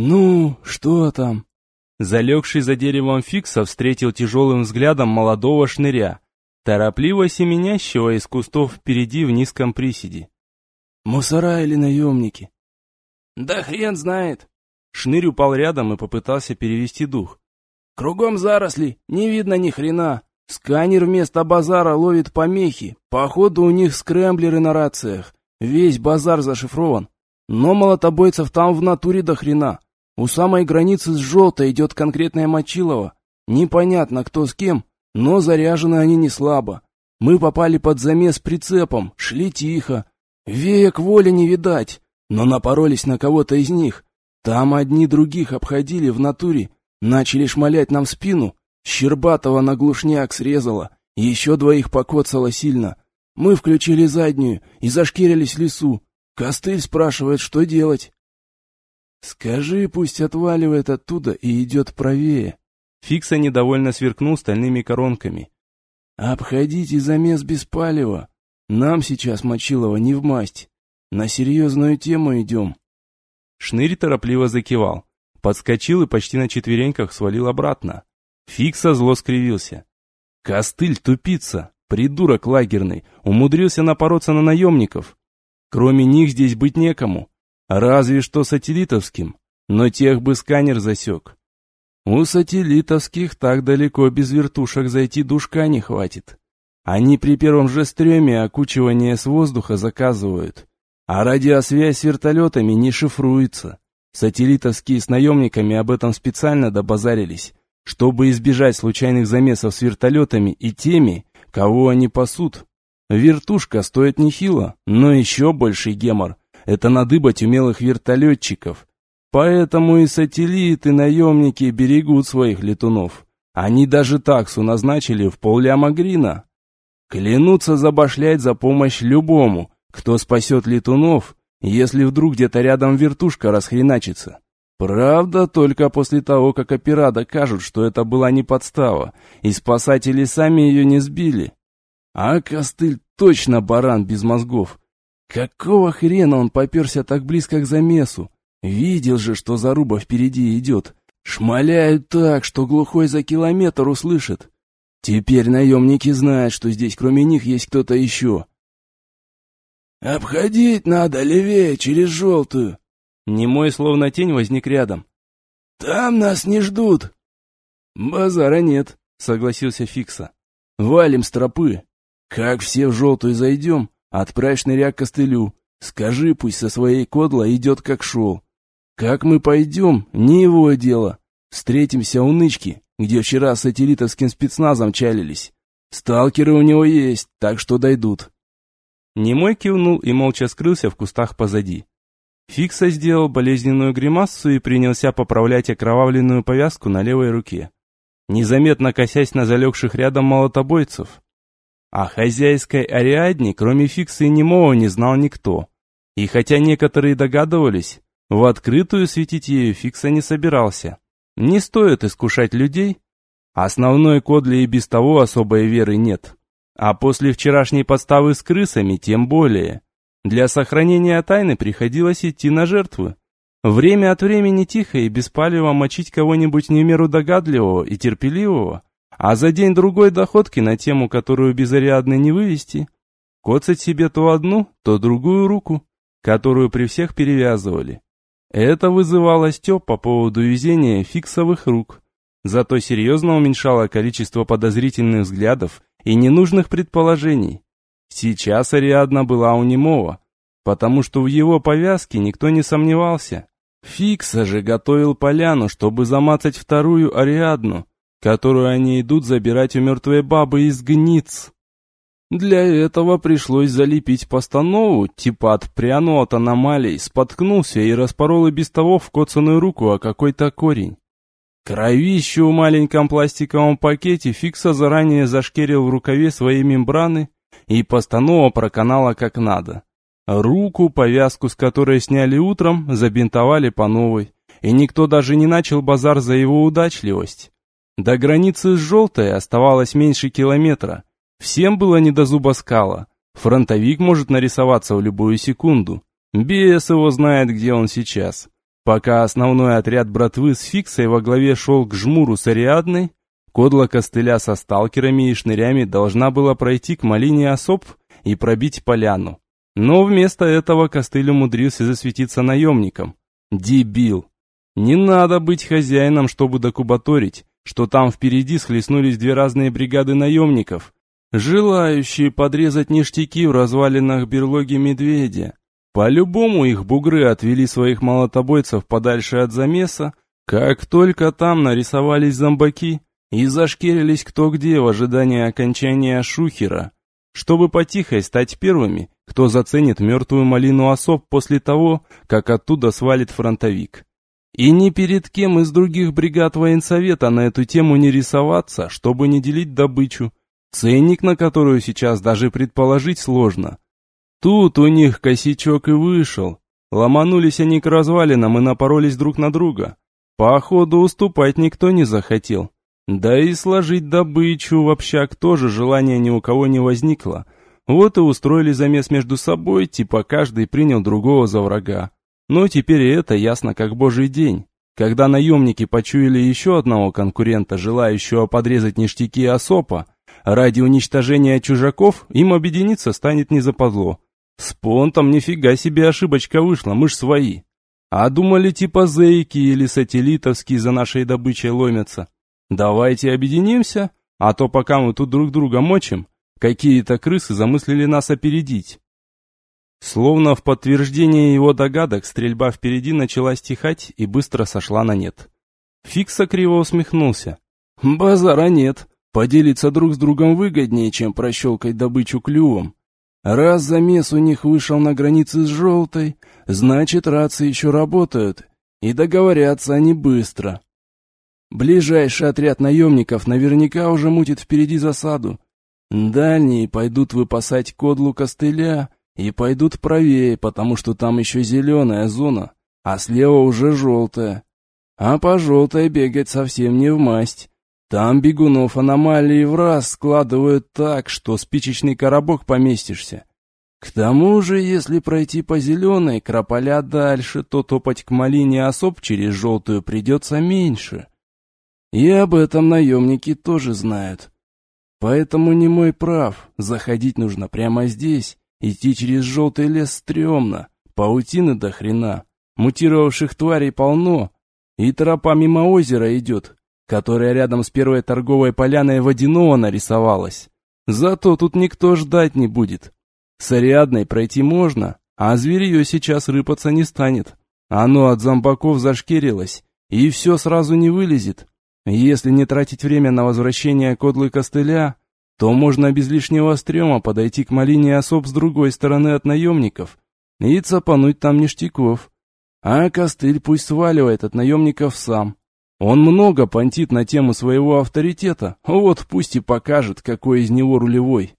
«Ну, что там?» Залегший за деревом Фикса встретил тяжелым взглядом молодого шныря, торопливо семенящего из кустов впереди в низком приседе. «Мусора или наемники?» «Да хрен знает!» Шнырь упал рядом и попытался перевести дух. «Кругом заросли, не видно ни хрена. Сканер вместо базара ловит помехи. Походу у них скрэмблеры на рациях. Весь базар зашифрован. Но молотобойцев там в натуре до хрена. У самой границы с желтой идет конкретная мочилова. Непонятно, кто с кем, но заряжены они не слабо. Мы попали под замес прицепом, шли тихо. Веек воли не видать, но напоролись на кого-то из них. Там одни других обходили в натуре, начали шмалять нам в спину. Щербатого на глушняк срезала, еще двоих покоцало сильно. Мы включили заднюю и зашкирились в лесу. Костыль спрашивает, что делать. «Скажи, пусть отваливает оттуда и идет правее». Фикса недовольно сверкнул стальными коронками. «Обходите замес без палева. Нам сейчас Мочилова не в масть. На серьезную тему идем». Шнырь торопливо закивал, подскочил и почти на четвереньках свалил обратно. Фикса зло скривился. «Костыль тупица, придурок лагерный, умудрился напороться на наемников. Кроме них здесь быть некому. Разве что сателлитовским, но тех бы сканер засек. У сателлитовских так далеко без вертушек зайти душка не хватит. Они при первом же стреме окучивание с воздуха заказывают, а радиосвязь с вертолетами не шифруется. Сателлитовские с наемниками об этом специально добазарились, чтобы избежать случайных замесов с вертолетами и теми, кого они пасут. Вертушка стоит нехило, но еще больший гемор – это надыбать умелых вертолетчиков. Поэтому и сателлиты, наемники берегут своих летунов. Они даже таксу назначили в полляма грина. Клянутся забашлять за помощь любому, кто спасет летунов, если вдруг где-то рядом вертушка расхреначится. Правда, только после того, как опера докажут, что это была не подстава, и спасатели сами ее не сбили. А костыль точно баран без мозгов. Какого хрена он поперся так близко к замесу? Видел же, что заруба впереди идет. Шмаляют так, что глухой за километр услышит. Теперь наемники знают, что здесь кроме них есть кто-то еще. «Обходить надо левее, через желтую». Немой, словно тень, возник рядом. «Там нас не ждут». «Базара нет», — согласился Фикса. «Валим с тропы. Как все в желтую зайдем, отправь шныря к костылю. Скажи, пусть со своей кодла идет как шел. Как мы пойдем, не его дело. Встретимся у нычки, где вчера с сателлитовским спецназом чалились. Сталкеры у него есть, так что дойдут. Немой кивнул и молча скрылся в кустах позади. Фикса сделал болезненную гримассу и принялся поправлять окровавленную повязку на левой руке, незаметно косясь на залегших рядом молотобойцев. О хозяйской Ариадне, кроме Фикса и Немого, не знал никто. И хотя некоторые догадывались, в открытую светить ею Фикса не собирался. Не стоит искушать людей. Основной кодле и без того особой веры нет. А после вчерашней подставы с крысами тем более. Для сохранения тайны приходилось идти на жертвы. Время от времени тихо и без палева мочить кого-нибудь не меру догадливого и терпеливого, а за день-другой доходки на тему, которую без Ариадны не вывести, коцать себе то одну, то другую руку, которую при всех перевязывали. Это вызывало стёб по поводу везения фиксовых рук, зато серьезно уменьшало количество подозрительных взглядов и ненужных предположений. Сейчас Ариадна была у немого, потому что в его повязке никто не сомневался. Фикса же готовил поляну, чтобы замацать вторую Ариадну, которую они идут забирать у мертвой бабы из гниц. Для этого пришлось залепить постанову, типа от пряну от аномалий, споткнулся и распорол и без того вкоцанную руку о какой-то корень. Кровище в маленьком пластиковом пакете Фикса заранее зашкерил в рукаве своей мембраны, и постанова проканала как надо. Руку, повязку с которой сняли утром, забинтовали по новой, и никто даже не начал базар за его удачливость. До границы с желтой оставалось меньше километра, Всем было не до зуба скала. Фронтовик может нарисоваться в любую секунду. Бес его знает, где он сейчас. Пока основной отряд братвы с фиксой во главе шел к жмуру с Ариадной, кодла костыля со сталкерами и шнырями должна была пройти к малине особ и пробить поляну. Но вместо этого костыль умудрился засветиться наемником. Дебил! Не надо быть хозяином, чтобы докубаторить, что там впереди схлестнулись две разные бригады наемников, желающие подрезать ништяки в развалинах берлоги медведя. По-любому их бугры отвели своих молотобойцев подальше от замеса, как только там нарисовались зомбаки и зашкерились кто где в ожидании окончания шухера, чтобы потихо стать первыми, кто заценит мертвую малину особ после того, как оттуда свалит фронтовик. И ни перед кем из других бригад военсовета на эту тему не рисоваться, чтобы не делить добычу, ценник на которую сейчас даже предположить сложно. Тут у них косячок и вышел. Ломанулись они к развалинам и напоролись друг на друга. Походу уступать никто не захотел. Да и сложить добычу в общак тоже желания ни у кого не возникло. Вот и устроили замес между собой, типа каждый принял другого за врага. Но теперь это ясно как божий день. Когда наемники почуяли еще одного конкурента, желающего подрезать ништяки Осопа, ради уничтожения чужаков им объединиться станет не западло. С понтом нифига себе ошибочка вышла, мы ж свои. А думали типа зейки или сателлитовские за нашей добычей ломятся. Давайте объединимся, а то пока мы тут друг друга мочим, какие-то крысы замыслили нас опередить. Словно в подтверждение его догадок, стрельба впереди начала стихать и быстро сошла на нет. Фикса криво усмехнулся. «Базара нет. Поделиться друг с другом выгоднее, чем прощелкать добычу клювом. Раз замес у них вышел на границе с желтой, значит рации еще работают, и договорятся они быстро. Ближайший отряд наемников наверняка уже мутит впереди засаду. Дальние пойдут выпасать кодлу костыля и пойдут правее, потому что там еще зеленая зона, а слева уже желтая. А по желтой бегать совсем не в масть. Там бегунов аномалии в раз складывают так, что спичечный коробок поместишься. К тому же, если пройти по зеленой, крополя дальше, то топать к малине особ через желтую придется меньше. И об этом наемники тоже знают. Поэтому не мой прав, заходить нужно прямо здесь, идти через желтый лес стрёмно, паутины до хрена, мутировавших тварей полно, и тропа мимо озера идет, которая рядом с первой торговой поляной водяного нарисовалась. Зато тут никто ждать не будет. С Ариадной пройти можно, а зверье сейчас рыпаться не станет. Оно от зомбаков зашкерилось, и все сразу не вылезет. Если не тратить время на возвращение кодлы костыля, то можно без лишнего стрёма подойти к малине особ с другой стороны от наемников и цапануть там ништяков. А костыль пусть сваливает от наемников сам, он много понтит на тему своего авторитета, вот пусть и покажет, какой из него рулевой.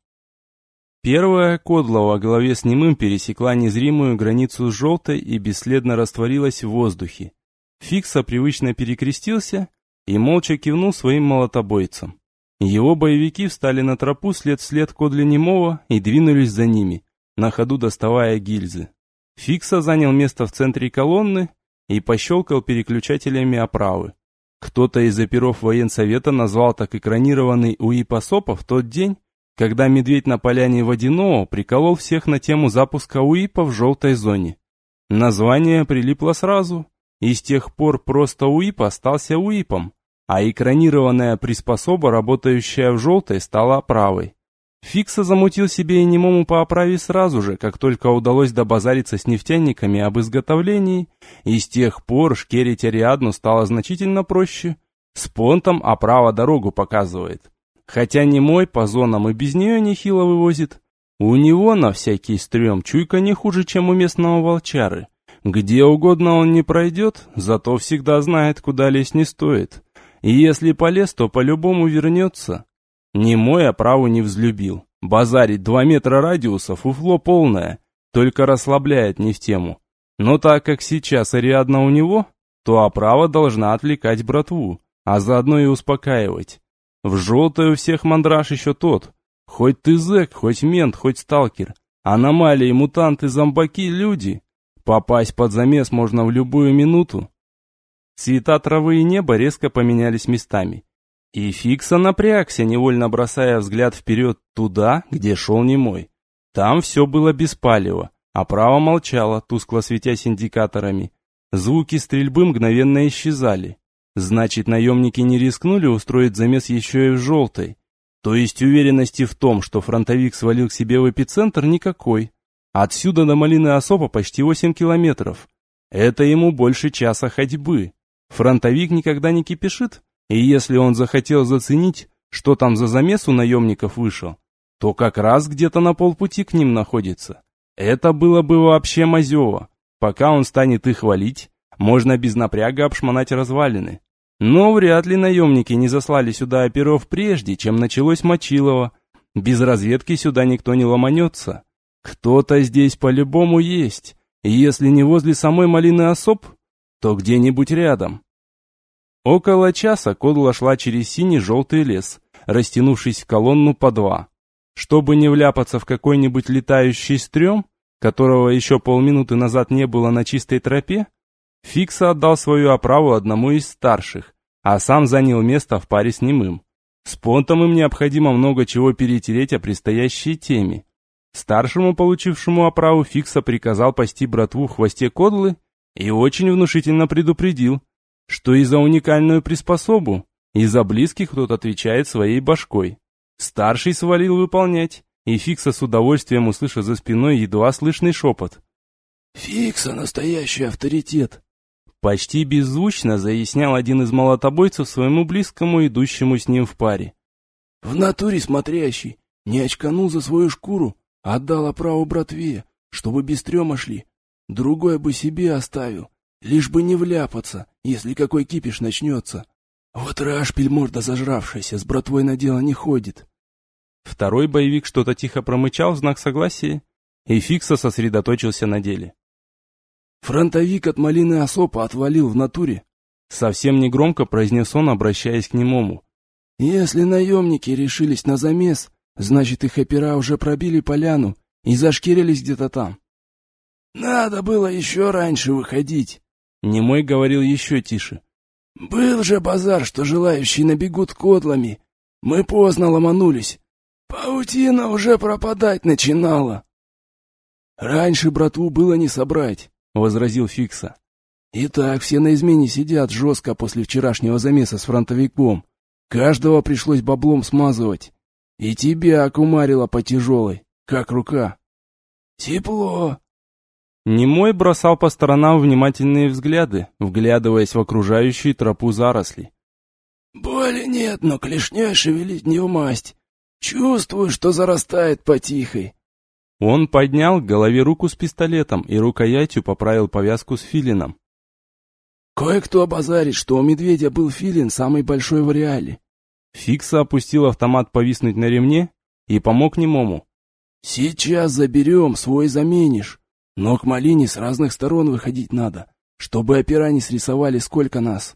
Первая кодла во главе с немым пересекла незримую границу с желтой и бесследно растворилась в воздухе. Фикса привычно перекрестился и молча кивнул своим молотобойцам. Его боевики встали на тропу след вслед кодле немого и двинулись за ними, на ходу доставая гильзы. Фикса занял место в центре колонны и пощелкал переключателями оправы. Кто-то из оперов военсовета назвал так экранированный УИП ОСОПа в тот день, когда медведь на поляне Водяного приколол всех на тему запуска УИПа в желтой зоне. Название прилипло сразу, и с тех пор просто УИП остался УИПом, а экранированная приспособа, работающая в желтой, стала правой. Фикса замутил себе и немому по оправе сразу же, как только удалось добазариться с нефтяниками об изготовлении, и с тех пор шкерить Ариадну стало значительно проще. С понтом оправа дорогу показывает. Хотя немой по зонам и без нее нехило вывозит. У него на всякий стрём чуйка не хуже, чем у местного волчары. Где угодно он не пройдет, зато всегда знает, куда лезть не стоит. И если полез, то по-любому вернется. Немой оправу не взлюбил. Базарить два метра радиуса фуфло полное, только расслабляет не в тему. Но так как сейчас Ариадна у него, то оправа должна отвлекать братву, а заодно и успокаивать. В желтой у всех мандраж еще тот. Хоть ты зэк, хоть мент, хоть сталкер. Аномалии, мутанты, зомбаки, люди. Попасть под замес можно в любую минуту. Цвета травы и неба резко поменялись местами. И Фикса напрягся, невольно бросая взгляд вперед туда, где шел немой. Там все было без палева, а право молчало, тускло светясь индикаторами. Звуки стрельбы мгновенно исчезали. Значит, наемники не рискнули устроить замес еще и в желтой. То есть уверенности в том, что фронтовик свалил к себе в эпицентр, никакой. Отсюда до Малины Осопа почти 8 километров. Это ему больше часа ходьбы. Фронтовик никогда не кипишит, и если он захотел заценить, что там за замес у наемников вышел, то как раз где-то на полпути к ним находится. Это было бы вообще мазево. Пока он станет их валить, можно без напряга обшмонать развалины. Но вряд ли наемники не заслали сюда оперов прежде, чем началось Мочилово. Без разведки сюда никто не ломанется. Кто-то здесь по-любому есть, если не возле самой малины особ, то где-нибудь рядом. Около часа Кодла шла через синий-желтый лес, растянувшись в колонну по два. Чтобы не вляпаться в какой-нибудь летающий стрём, которого еще полминуты назад не было на чистой тропе, Фикса отдал свою оправу одному из старших, а сам занял место в паре с немым. С понтом им необходимо много чего перетереть о предстоящей теме. Старшему, получившему оправу, Фикса приказал пасти братву в хвосте кодлы и очень внушительно предупредил, что и за уникальную приспособу, и за близких тот отвечает своей башкой. Старший свалил выполнять, и Фикса с удовольствием услышал за спиной едва слышный шепот. «Фикса настоящий авторитет!» Почти беззвучно заяснял один из молотобойцев своему близкому, идущему с ним в паре. «В натуре смотрящий, не очканул за свою шкуру, отдал оправу братве, чтобы без трема шли. Другой бы себе оставил, лишь бы не вляпаться, если какой кипиш начнется. Вот рашпиль морда зажравшаяся, с братвой на дело не ходит». Второй боевик что-то тихо промычал в знак согласия, и Фикса сосредоточился на деле. Фронтовик от малины Осопа отвалил в натуре. Совсем негромко произнес он, обращаясь к немому. Если наемники решились на замес, значит их опера уже пробили поляну и зашкирились где-то там. Надо было еще раньше выходить. Немой говорил еще тише. Был же базар, что желающие набегут кодлами. Мы поздно ломанулись. Паутина уже пропадать начинала. Раньше братву было не собрать. — возразил Фикса. «И так все на измене сидят жестко после вчерашнего замеса с фронтовиком. Каждого пришлось баблом смазывать. И тебя окумарило по тяжелой, как рука». «Тепло!» Немой бросал по сторонам внимательные взгляды, вглядываясь в окружающую тропу заросли. «Боли нет, но клешня шевелить не в масть. Чувствую, что зарастает потихой. Он поднял к голове руку с пистолетом и рукоятью поправил повязку с филином. «Кое-кто базарит, что у медведя был филин самый большой в реале». Фикса опустил автомат повиснуть на ремне и помог немому. «Сейчас заберем, свой заменишь. Но к малине с разных сторон выходить надо, чтобы опера не срисовали, сколько нас».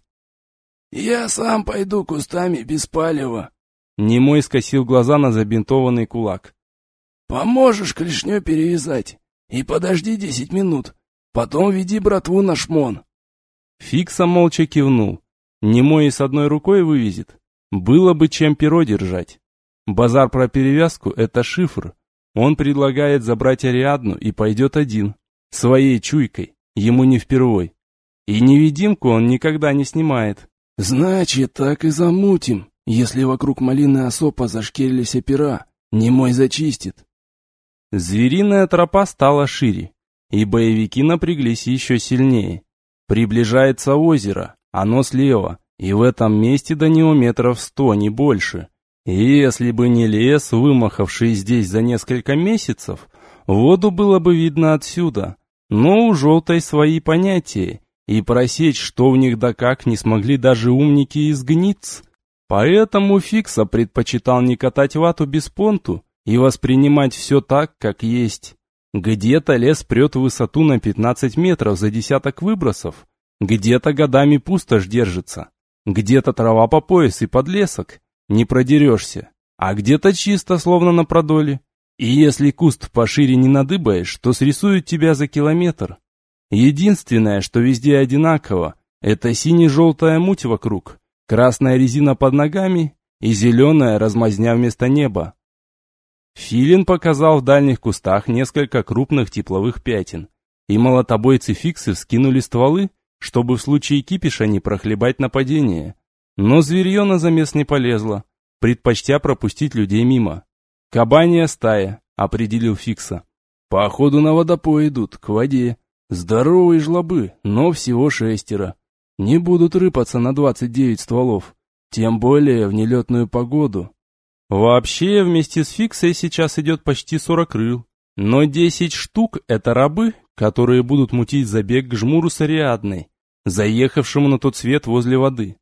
«Я сам пойду кустами без палева». Немой скосил глаза на забинтованный кулак. Поможешь клешню перевязать. И подожди десять минут. Потом веди братву на шмон. Фикса молча кивнул. Немой и с одной рукой вывезет. Было бы чем перо держать. Базар про перевязку — это шифр. Он предлагает забрать Ариадну и пойдет один. Своей чуйкой. Ему не впервой. И невидимку он никогда не снимает. Значит, так и замутим. Если вокруг малины особо зашкерились опера, немой зачистит. Звериная тропа стала шире, и боевики напряглись еще сильнее. Приближается озеро, оно слева, и в этом месте до него метров сто, не больше. Если бы не лес, вымахавший здесь за несколько месяцев, воду было бы видно отсюда. Но у желтой свои понятия, и просечь, что в них да как, не смогли даже умники из гниц. Поэтому Фикса предпочитал не катать вату без понту, и воспринимать все так, как есть. Где-то лес прет высоту на 15 метров за десяток выбросов, где-то годами пустошь держится, где-то трава по пояс и подлесок, не продерешься, а где-то чисто, словно на продоле. И если куст пошире не надыбаешь, то срисуют тебя за километр. Единственное, что везде одинаково, это сине-желтая муть вокруг, красная резина под ногами и зеленая размазня вместо неба. Филин показал в дальних кустах несколько крупных тепловых пятен, и молотобойцы фиксы вскинули стволы, чтобы в случае кипиша не прохлебать нападение. Но зверье на замес не полезло, предпочтя пропустить людей мимо. «Кабанья стая», — определил Фикса. «Походу на водопой идут, к воде. Здоровые жлобы, но всего шестеро. Не будут рыпаться на двадцать девять стволов, тем более в нелетную погоду». Вообще, вместе с Фиксой сейчас идет почти сорок рыл. Но десять штук — это рабы, которые будут мутить забег к жмуру с Ариадной, заехавшему на тот свет возле воды.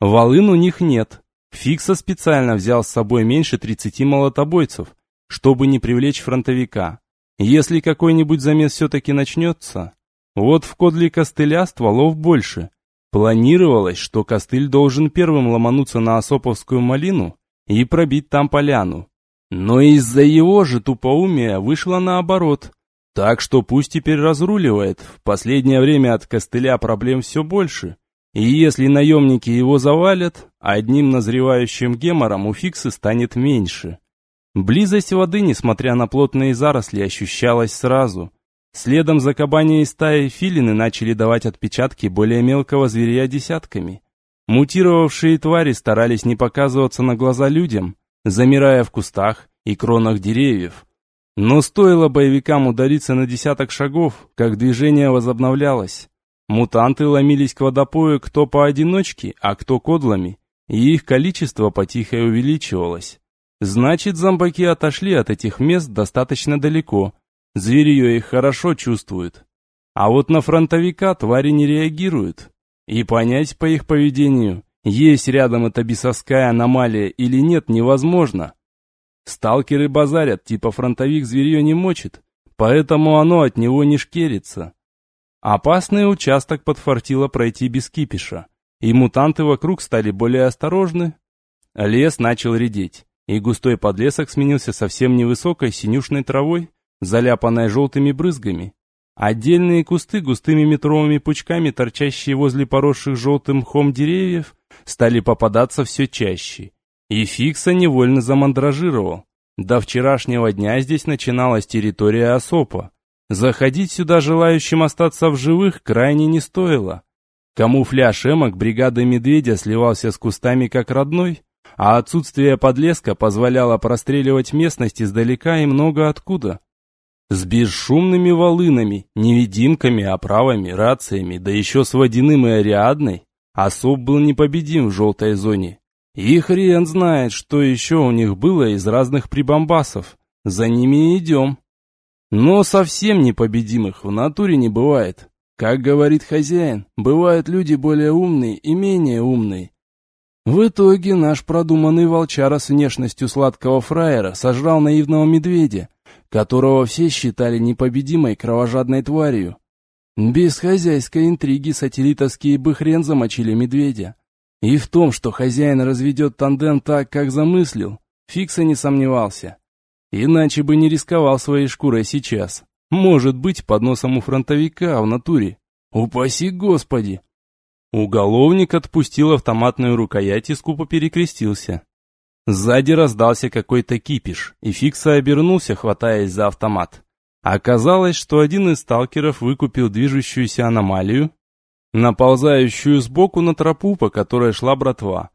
Волын у них нет. Фикса специально взял с собой меньше 30 молотобойцев, чтобы не привлечь фронтовика. Если какой-нибудь замес все-таки начнется, вот в кодле костыля стволов больше. Планировалось, что костыль должен первым ломануться на Осоповскую малину и пробить там поляну. Но из-за его же тупоумия вышло наоборот. Так что пусть теперь разруливает, в последнее время от костыля проблем все больше. И если наемники его завалят, одним назревающим гемором у Фиксы станет меньше. Близость воды, несмотря на плотные заросли, ощущалась сразу. Следом за кабаней стаей филины начали давать отпечатки более мелкого зверя десятками. Мутировавшие твари старались не показываться на глаза людям, замирая в кустах и кронах деревьев, но стоило боевикам удариться на десяток шагов, как движение возобновлялось. Мутанты ломились к водопою кто поодиночке, а кто кодлами, и их количество потихо увеличивалось. Значит, зомбаки отошли от этих мест достаточно далеко, зверье их хорошо чувствует. А вот на фронтовика твари не реагируют. И понять по их поведению, есть рядом эта бесовская аномалия или нет, невозможно. Сталкеры базарят, типа фронтовик зверье не мочит, поэтому оно от него не шкерится. Опасный участок подфартило пройти без кипиша, и мутанты вокруг стали более осторожны. Лес начал редеть, и густой подлесок сменился совсем невысокой синюшной травой, заляпанной желтыми брызгами. Отдельные кусты густыми метровыми пучками, торчащие возле поросших желтым мхом деревьев, стали попадаться все чаще, и Фикса невольно замандражировал. До вчерашнего дня здесь начиналась территория Осопа. Заходить сюда желающим остаться в живых крайне не стоило. Камуфляж эмок бригады Медведя сливался с кустами как родной, а отсутствие подлеска позволяло простреливать местность издалека и много откуда. С бесшумными волынами, невидимками, оправами, рациями, да еще с водяным и ариадной, Особ был непобедим в желтой зоне. И хрен знает, что еще у них было из разных прибамбасов. За ними идем. Но совсем непобедимых в натуре не бывает. Как говорит хозяин, бывают люди более умные и менее умные. В итоге наш продуманный волчара с внешностью сладкого фраера сожрал наивного медведя, которого все считали непобедимой кровожадной тварью. Без хозяйской интриги сателлитовские бы хрен замочили медведя. И в том, что хозяин разведет тандем так, как замыслил, Фикса не сомневался. Иначе бы не рисковал своей шкурой сейчас. Может быть, под носом у фронтовика в натуре. Упаси Господи! Уголовник отпустил автоматную рукоять и скупо перекрестился. Сзади раздался какой-то кипиш, и Фикса обернулся, хватаясь за автомат. Оказалось, что один из сталкеров выкупил движущуюся аномалию наползающую сбоку на тропу, по которой шла братва.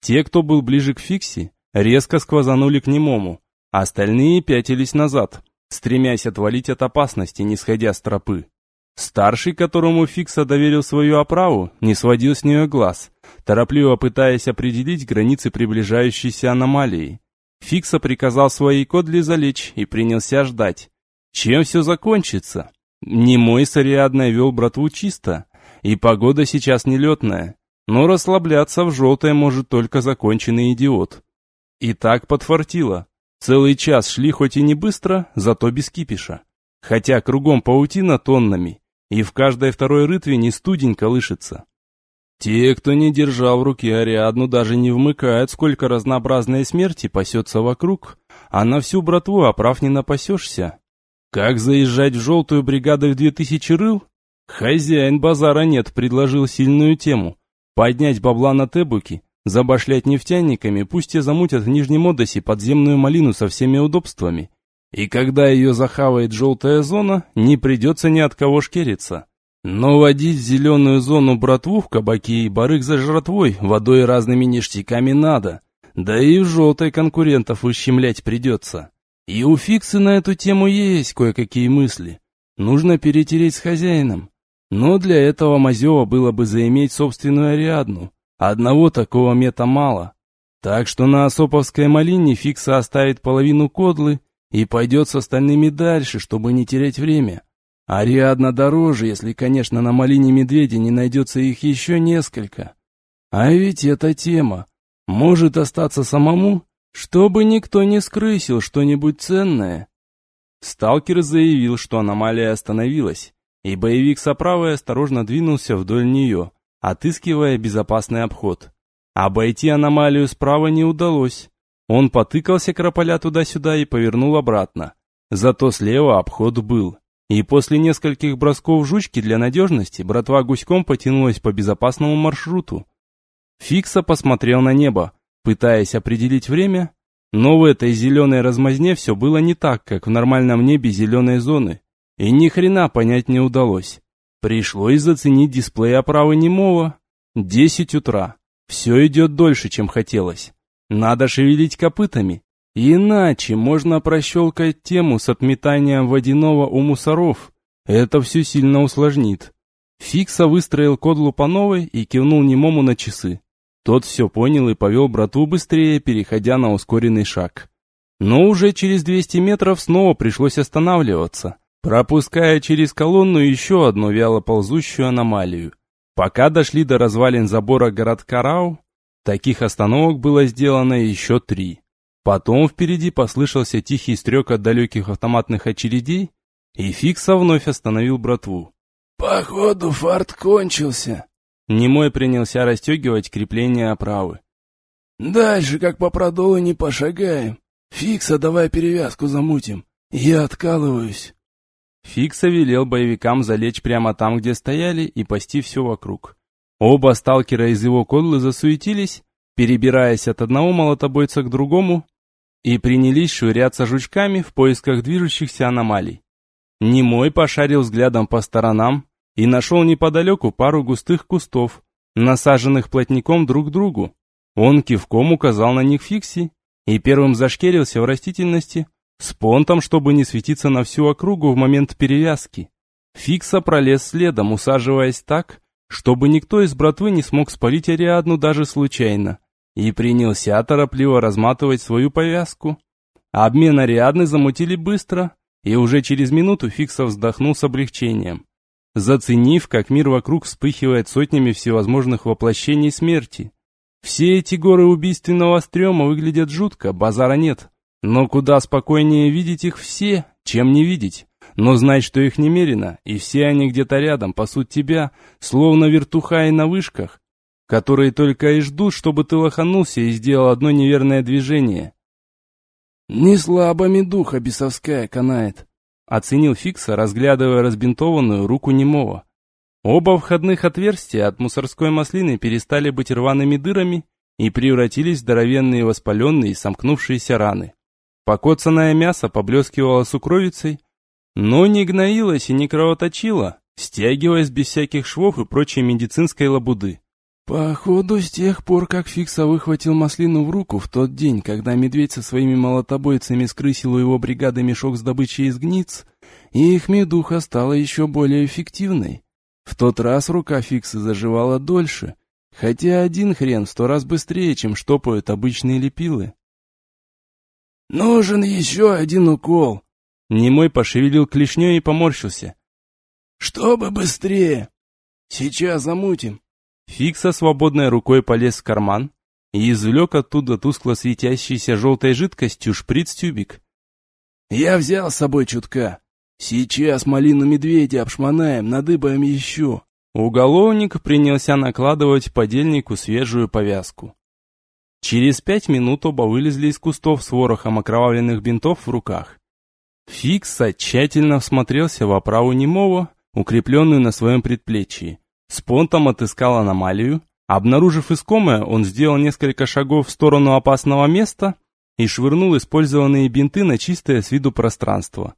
Те, кто был ближе к Фикси, резко сквозанули к немому, а остальные пятились назад, стремясь отвалить от опасности, не сходя с тропы. Старший, которому Фикса доверил свою оправу, не сводил с нее глаз, торопливо пытаясь определить границы приближающейся аномалии. Фикса приказал своей кодле залечь и принялся ждать. Чем все закончится? Немой с Ариадной вел братву чисто, и погода сейчас нелетная, но расслабляться в желтое может только законченный идиот. И так подфартило. Целый час шли хоть и не быстро, зато без кипиша. Хотя кругом паутина тоннами, и в каждой второй рытве не студень колышется. Те, кто не держал в руке Ариадну, даже не вмыкают, сколько разнообразной смерти пасется вокруг, а на всю братву оправ не напасешься. Как заезжать в желтую бригаду в две тысячи рыл? Хозяин базара нет предложил сильную тему. Поднять бабла на Тебуки, забашлять нефтяниками, пусть те замутят в Нижнем Одессе подземную малину со всеми удобствами. И когда ее захавает желтая зона, не придется ни от кого шкериться. Но водить в зеленую зону братву в кабаке и барык за жратвой, водой и разными ништяками надо. Да и в желтой конкурентов ущемлять придется. И у Фиксы на эту тему есть кое-какие мысли. Нужно перетереть с хозяином. Но для этого Мазева было бы заиметь собственную Ариадну. Одного такого мета мало. Так что на Осоповской малине Фикса оставит половину кодлы и пойдет с остальными дальше, чтобы не терять время. Ариадна дороже, если, конечно, на малине медведя не найдется их еще несколько. А ведь эта тема может остаться самому чтобы никто не скрысил что-нибудь ценное. Сталкер заявил, что аномалия остановилась, и боевик с оправой осторожно двинулся вдоль нее, отыскивая безопасный обход. Обойти аномалию справа не удалось. Он потыкался крополя туда-сюда и повернул обратно. Зато слева обход был. И после нескольких бросков жучки для надежности братва гуськом потянулась по безопасному маршруту. Фикса посмотрел на небо, пытаясь определить время, но в этой зеленой размазне все было не так, как в нормальном небе зеленой зоны, и ни хрена понять не удалось. Пришлось заценить дисплей оправы немого. Десять утра. Все идет дольше, чем хотелось. Надо шевелить копытами, иначе можно прощелкать тему с отметанием водяного у мусоров. Это все сильно усложнит. Фикса выстроил кодлу по новой и кивнул немому на часы. Тот все понял и повел брату быстрее, переходя на ускоренный шаг. Но уже через 200 метров снова пришлось останавливаться, пропуская через колонну еще одну вяло ползущую аномалию. Пока дошли до развалин забора городка Рау, таких остановок было сделано еще три. Потом впереди послышался тихий стрек от далеких автоматных очередей, и Фикса вновь остановил братву. «Походу, фарт кончился», Немой принялся расстегивать крепление оправы. «Дальше, как по продолу, не пошагаем. Фикса, давай перевязку замутим. Я откалываюсь». Фикса велел боевикам залечь прямо там, где стояли, и пасти все вокруг. Оба сталкера из его кодлы засуетились, перебираясь от одного молотобойца к другому, и принялись швыряться жучками в поисках движущихся аномалий. Немой пошарил взглядом по сторонам, и нашел неподалеку пару густых кустов, насаженных плотником друг к другу. Он кивком указал на них Фикси и первым зашкерился в растительности, с понтом, чтобы не светиться на всю округу в момент перевязки. Фикса пролез следом, усаживаясь так, чтобы никто из братвы не смог спалить Ариадну даже случайно, и принялся торопливо разматывать свою повязку. Обмен Ариадны замутили быстро, и уже через минуту Фикса вздохнул с облегчением заценив, как мир вокруг вспыхивает сотнями всевозможных воплощений смерти. Все эти горы убийственного стрёма выглядят жутко, базара нет. Но куда спокойнее видеть их все, чем не видеть. Но знать, что их немерено, и все они где-то рядом пасут тебя, словно вертухаи на вышках, которые только и ждут, чтобы ты лоханулся и сделал одно неверное движение. «Не слабо медуха бесовская канает», Оценил Фикса, разглядывая разбинтованную руку немого. Оба входных отверстия от мусорской маслины перестали быть рваными дырами и превратились в здоровенные воспаленные сомкнувшиеся раны. Покоцанное мясо поблескивало сукровицей, но не гноилось и не кровоточило, стягиваясь без всяких швов и прочей медицинской лабуды. Походу, с тех пор, как Фикса выхватил маслину в руку в тот день, когда медведь со своими молотобойцами скрысил у его бригады мешок с добычей из гниц, их медуха стала еще более эффективной. В тот раз рука Фиксы заживала дольше, хотя один хрен в сто раз быстрее, чем штопают обычные лепилы. «Нужен еще один укол!» Немой пошевелил клешней и поморщился. «Чтобы быстрее! Сейчас замутим!» Фикса свободной рукой полез в карман и извлек оттуда тускло светящийся желтой жидкостью шприц-тюбик. «Я взял с собой чутка. Сейчас малину медведя обшмонаем, надыбаем еще». Уголовник принялся накладывать подельнику свежую повязку. Через пять минут оба вылезли из кустов с ворохом окровавленных бинтов в руках. Фикса тщательно всмотрелся в оправу немого укрепленную на своем предплечье. Спонтом отыскал аномалию. Обнаружив искомое, он сделал несколько шагов в сторону опасного места и швырнул использованные бинты на чистое с виду пространство.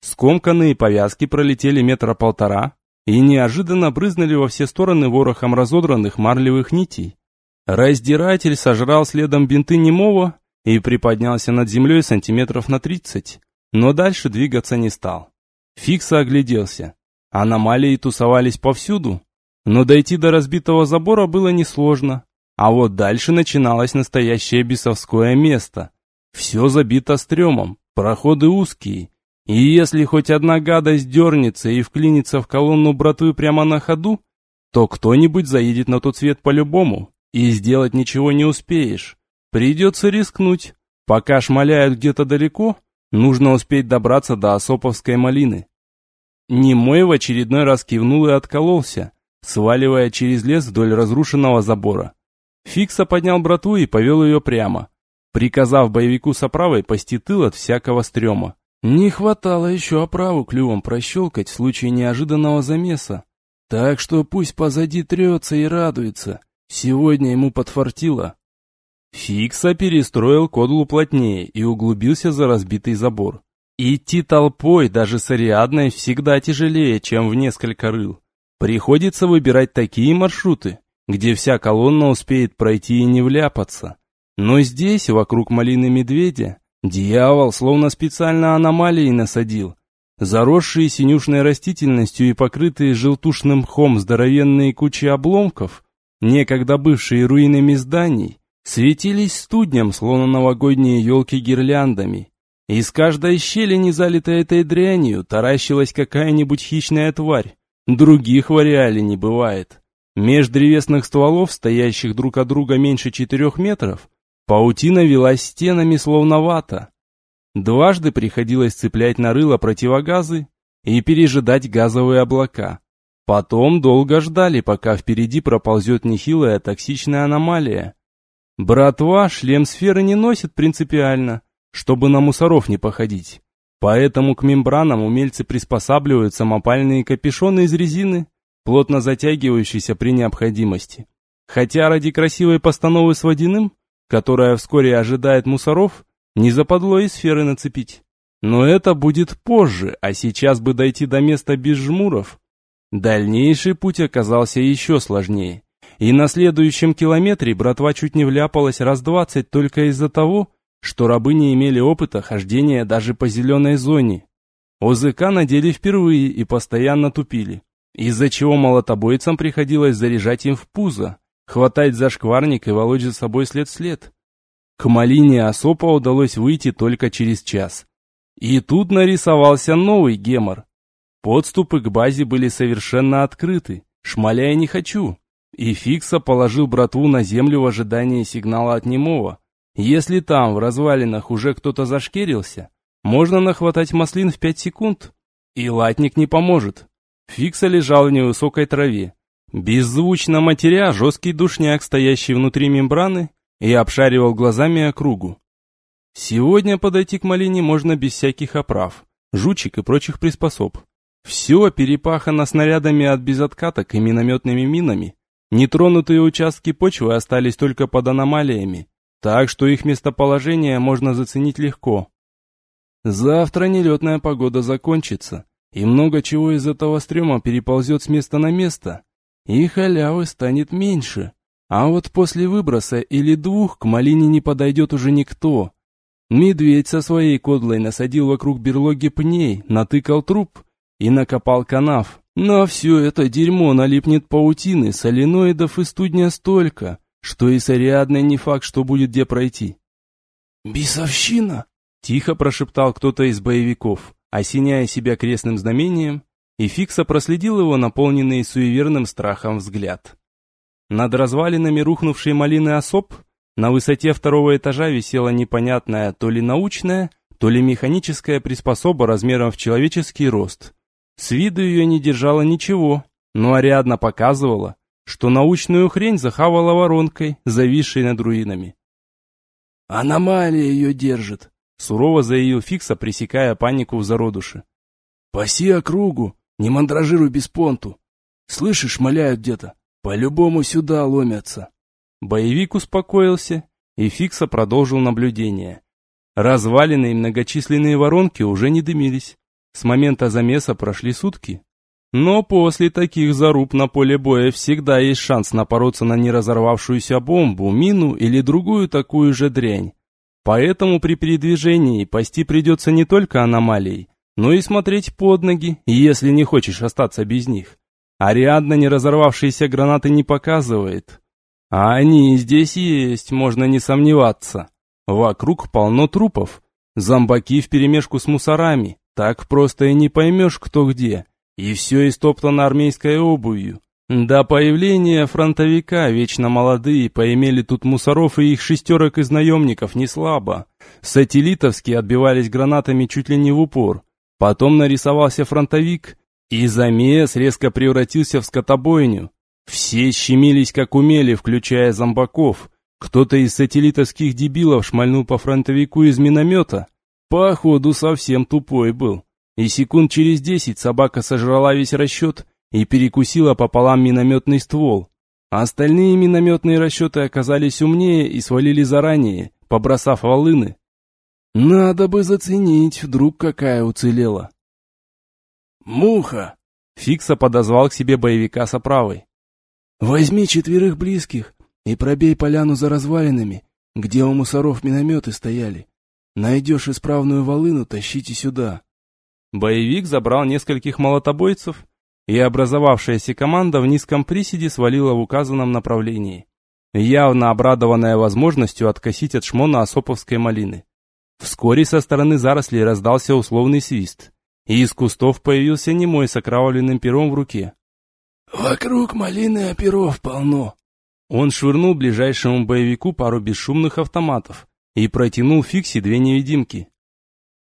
Скомканные повязки пролетели метра полтора и неожиданно брызнули во все стороны ворохом разодранных марлевых нитей. Раздиратель сожрал следом бинты немого и приподнялся над землей сантиметров на тридцать, но дальше двигаться не стал. Фикса огляделся. Аномалии тусовались повсюду, но дойти до разбитого забора было несложно. А вот дальше начиналось настоящее бесовское место. Все забито стрёмом, проходы узкие, и если хоть одна гадость дернется и вклинится в колонну братвы прямо на ходу, то кто-нибудь заедет на тот свет по-любому, и сделать ничего не успеешь. Придется рискнуть. Пока шмаляют где-то далеко, нужно успеть добраться до Осоповской малины. Немой в очередной раз кивнул и откололся, сваливая через лес вдоль разрушенного забора. Фикса поднял братву и повел ее прямо, приказав боевику с оправой пасти тыл от всякого стрёма. Не хватало еще оправу клювом прощелкать в случае неожиданного замеса. Так что пусть позади трется и радуется. Сегодня ему подфартило. Фикса перестроил кодлу плотнее и углубился за разбитый забор. Идти толпой, даже с Ариадной, всегда тяжелее, чем в несколько рыл. Приходится выбирать такие маршруты, где вся колонна успеет пройти и не вляпаться. Но здесь, вокруг малины медведя, Дьявол словно специально аномалии насадил. Заросшие синюшной растительностью и покрытые желтушным мхом здоровенные кучи обломков, некогда бывшие руинами зданий, светились студнем, словно новогодние елки гирляндами. Из каждой щели, не залитой этой дрянью, таращилась какая-нибудь хищная тварь. Других в ареале не бывает. Меж древесных стволов, стоящих друг от друга меньше четырех метров, Паутина велась стенами словно вата. Дважды приходилось цеплять на рыло противогазы и пережидать газовые облака. Потом долго ждали, пока впереди проползет нехилая токсичная аномалия. Братва шлем сферы не носит принципиально, чтобы на мусоров не походить. Поэтому к мембранам умельцы приспосабливают самопальные капюшоны из резины, плотно затягивающиеся при необходимости. Хотя ради красивой постановы с водяным которая вскоре ожидает мусоров, не западло и сферы нацепить. Но это будет позже, а сейчас бы дойти до места без жмуров. Дальнейший путь оказался еще сложнее. И на следующем километре братва чуть не вляпалась раз двадцать только из-за того, что рабы не имели опыта хождения даже по зеленой зоне. ОЗК надели впервые и постоянно тупили, из-за чего молотобойцам приходилось заряжать им в пузо, хватать за шкварник и волочь за собой след-след. К малине Осопа удалось выйти только через час. И тут нарисовался новый гемор. Подступы к базе были совершенно открыты, шмаляя не хочу. И Фикса положил братву на землю в ожидании сигнала от немого. Если там, в развалинах, уже кто-то зашкерился, можно нахватать маслин в пять секунд. И латник не поможет. Фикса лежал в невысокой траве, Беззвучно матеря жесткий душняк, стоящий внутри мембраны, и обшаривал глазами округу. Сегодня подойти к малине можно без всяких оправ, жучек и прочих приспособ. Все перепахано снарядами от безоткаток и минометными минами. Нетронутые участки почвы остались только под аномалиями, так что их местоположение можно заценить легко. Завтра нелетная погода закончится, и много чего из этого стрёма переползет с места на место, и халявы станет меньше. А вот после выброса или двух к малине не подойдет уже никто. Медведь со своей кодлой насадил вокруг берлоги пней, натыкал труп и накопал канав. На все это дерьмо налипнет паутины, соленоидов и студня столько, что и с не факт, что будет где пройти. «Бесовщина!» — тихо прошептал кто-то из боевиков, осеняя себя крестным знамением и Фикса проследил его наполненный суеверным страхом взгляд. Над развалинами рухнувшей малины особ на высоте второго этажа висела непонятная то ли научная, то ли механическая приспособа размером в человеческий рост. С виду ее не держало ничего, но Ариадна показывала, что научную хрень захавала воронкой, зависшей над руинами. «Аномалия ее держит», — сурово заявил Фикса, пресекая панику в зародуше. «Паси округу, Не мандражируй без понту. Слышишь, моляют где-то. По-любому сюда ломятся. Боевик успокоился, и Фикса продолжил наблюдение. Развалины и многочисленные воронки уже не дымились. С момента замеса прошли сутки. Но после таких заруб на поле боя всегда есть шанс напороться на неразорвавшуюся бомбу, мину или другую такую же дрянь. Поэтому при передвижении пасти придется не только аномалией, но и смотреть под ноги, если не хочешь остаться без них. Ариадна не разорвавшиеся гранаты не показывает. А они здесь есть, можно не сомневаться. Вокруг полно трупов. Зомбаки вперемешку с мусорами. Так просто и не поймешь, кто где. И все истоптано армейской обувью. До появления фронтовика вечно молодые поимели тут мусоров и их шестерок из наемников не слабо. Сателлитовские отбивались гранатами чуть ли не в упор. Потом нарисовался фронтовик, и замес резко превратился в скотобойню. Все щемились как умели, включая зомбаков. Кто-то из сателлитовских дебилов шмальнул по фронтовику из миномета. Походу совсем тупой был и секунд через десять собака сожрала весь расчет и перекусила пополам минометный ствол. А остальные минометные расчеты оказались умнее и свалили заранее, побросав волыны. Надо бы заценить, вдруг какая уцелела. «Муха!» — Фикса подозвал к себе боевика с оправой. «Возьми четверых близких и пробей поляну за развалинами, где у мусоров минометы стояли. Найдешь исправную волыну, тащите сюда. Боевик забрал нескольких молотобойцев, и образовавшаяся команда в низком приседе свалила в указанном направлении, явно обрадованная возможностью откосить от шмона осоповской малины. Вскоре со стороны зарослей раздался условный свист, и из кустов появился немой с окровавленным пером в руке. «Вокруг малины оперов полно». Он швырнул ближайшему боевику пару бесшумных автоматов и протянул Фикси две невидимки.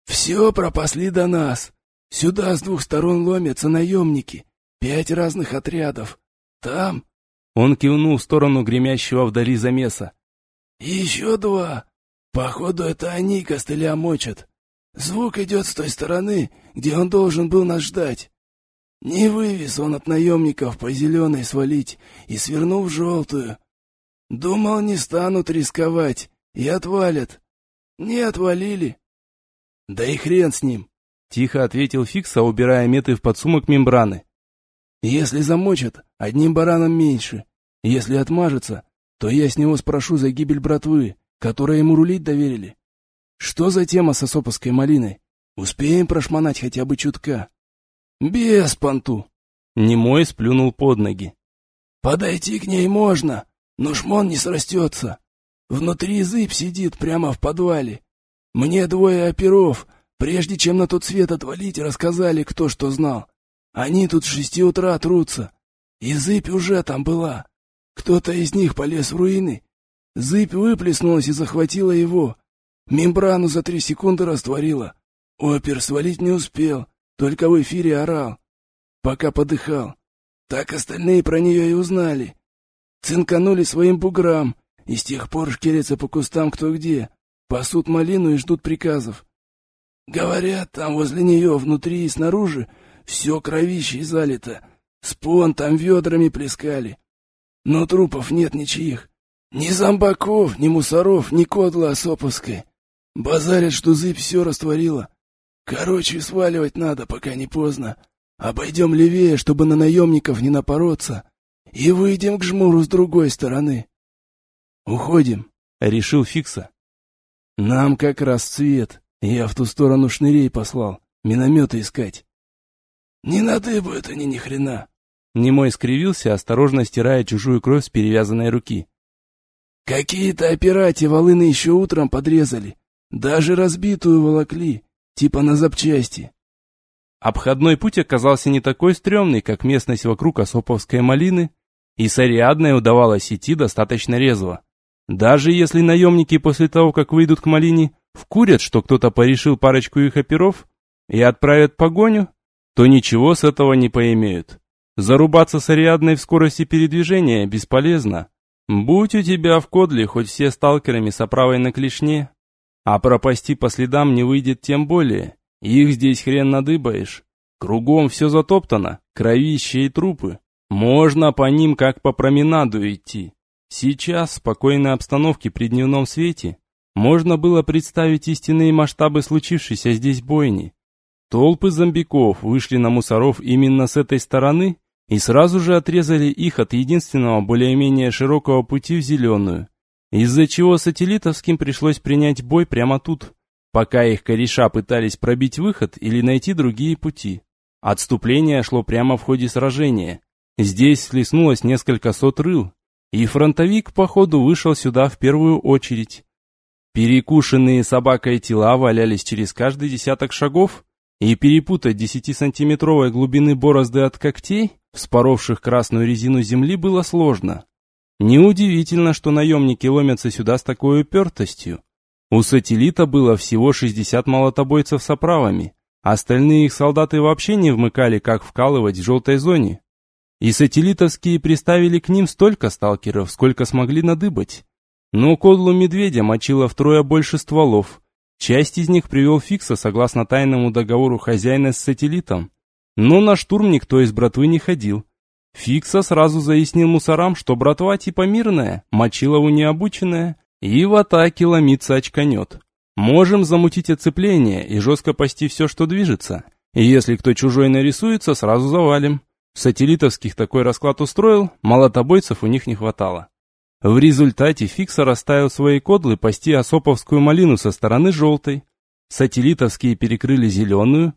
«Все пропасли до нас. Сюда с двух сторон ломятся наемники. Пять разных отрядов. Там...» Он кивнул в сторону гремящего вдали замеса. «Еще два. Походу, это они костыля мочат. Звук идет с той стороны, где он должен был нас ждать. Не вывез он от наемников по зеленой свалить и свернул в желтую. Думал, не станут рисковать и отвалят. Не отвалили. «Да и хрен с ним!» — тихо ответил Фикса, убирая меты в подсумок мембраны. «Если замочат, одним бараном меньше. Если отмажется, то я с него спрошу за гибель братвы, которая ему рулить доверили. Что за тема с осоповской малиной? Успеем прошмонать хотя бы чутка?» «Без понту!» Немой сплюнул под ноги. «Подойти к ней можно, но шмон не срастется. Внутри зыб сидит прямо в подвале. Мне двое оперов, прежде чем на тот свет отвалить, рассказали, кто что знал. Они тут с шести утра трутся. И зыбь уже там была. Кто-то из них полез в руины. Зыбь выплеснулась и захватила его. Мембрану за три секунды растворила. Опер свалить не успел, только в эфире орал. Пока подыхал. Так остальные про нее и узнали. Цинканули своим буграм, и с тех пор шкерятся по кустам кто где. Пасут малину и ждут приказов. Говорят, там возле нее, внутри и снаружи, все кровищей залито. Спон там ведрами плескали. Но трупов нет ничьих. Ни зомбаков, ни мусоров, ни кодла осоповской. Базарят, что зыбь все растворила. Короче, сваливать надо, пока не поздно. Обойдем левее, чтобы на наемников не напороться. И выйдем к жмуру с другой стороны. Уходим, — решил Фикса. Нам как раз цвет. Я в ту сторону шнырей послал. Минометы искать. Не надыбают они ни хрена. Немой скривился, осторожно стирая чужую кровь с перевязанной руки. Какие-то операти волыны еще утром подрезали. Даже разбитую волокли, типа на запчасти. Обходной путь оказался не такой стрёмный, как местность вокруг Осоповской малины, и с Ариадной удавалось идти достаточно резво. Даже если наемники после того, как выйдут к малине, вкурят, что кто-то порешил парочку их оперов и отправят погоню, то ничего с этого не поимеют. Зарубаться с Ариадной в скорости передвижения бесполезно. Будь у тебя в кодле хоть все сталкерами с оправой на клешне, а пропасти по следам не выйдет тем более, их здесь хрен надыбаешь. Кругом все затоптано, кровище и трупы. Можно по ним как по променаду идти. Сейчас, в спокойной обстановке при дневном свете, можно было представить истинные масштабы случившейся здесь бойни. Толпы зомбиков вышли на мусоров именно с этой стороны и сразу же отрезали их от единственного более-менее широкого пути в зеленую, из-за чего сателлитовским пришлось принять бой прямо тут, пока их кореша пытались пробить выход или найти другие пути. Отступление шло прямо в ходе сражения. Здесь слеснулось несколько сот рыл, и фронтовик, походу, вышел сюда в первую очередь. Перекушенные собакой тела валялись через каждый десяток шагов, и перепутать десятисантиметровой глубины борозды от когтей, вспоровших красную резину земли, было сложно. Неудивительно, что наемники ломятся сюда с такой упертостью. У сателлита было всего 60 молотобойцев с оправами, остальные их солдаты вообще не вмыкали, как вкалывать в желтой зоне. И сателлитовские приставили к ним столько сталкеров, сколько смогли надыбать. Но кодлу медведя мочило втрое больше стволов. Часть из них привел Фикса согласно тайному договору хозяина с сателлитом. Но на штурм никто из братвы не ходил. Фикса сразу заяснил мусорам, что братва типа мирная, Мочилову необученная, и в атаке ломиться очканет. Можем замутить оцепление и жестко пасти все, что движется. И если кто чужой нарисуется, сразу завалим. Сателлитовских такой расклад устроил, молотобойцев у них не хватало. В результате Фикса расставил свои кодлы пасти осоповскую малину со стороны желтой. Сателлитовские перекрыли зеленую.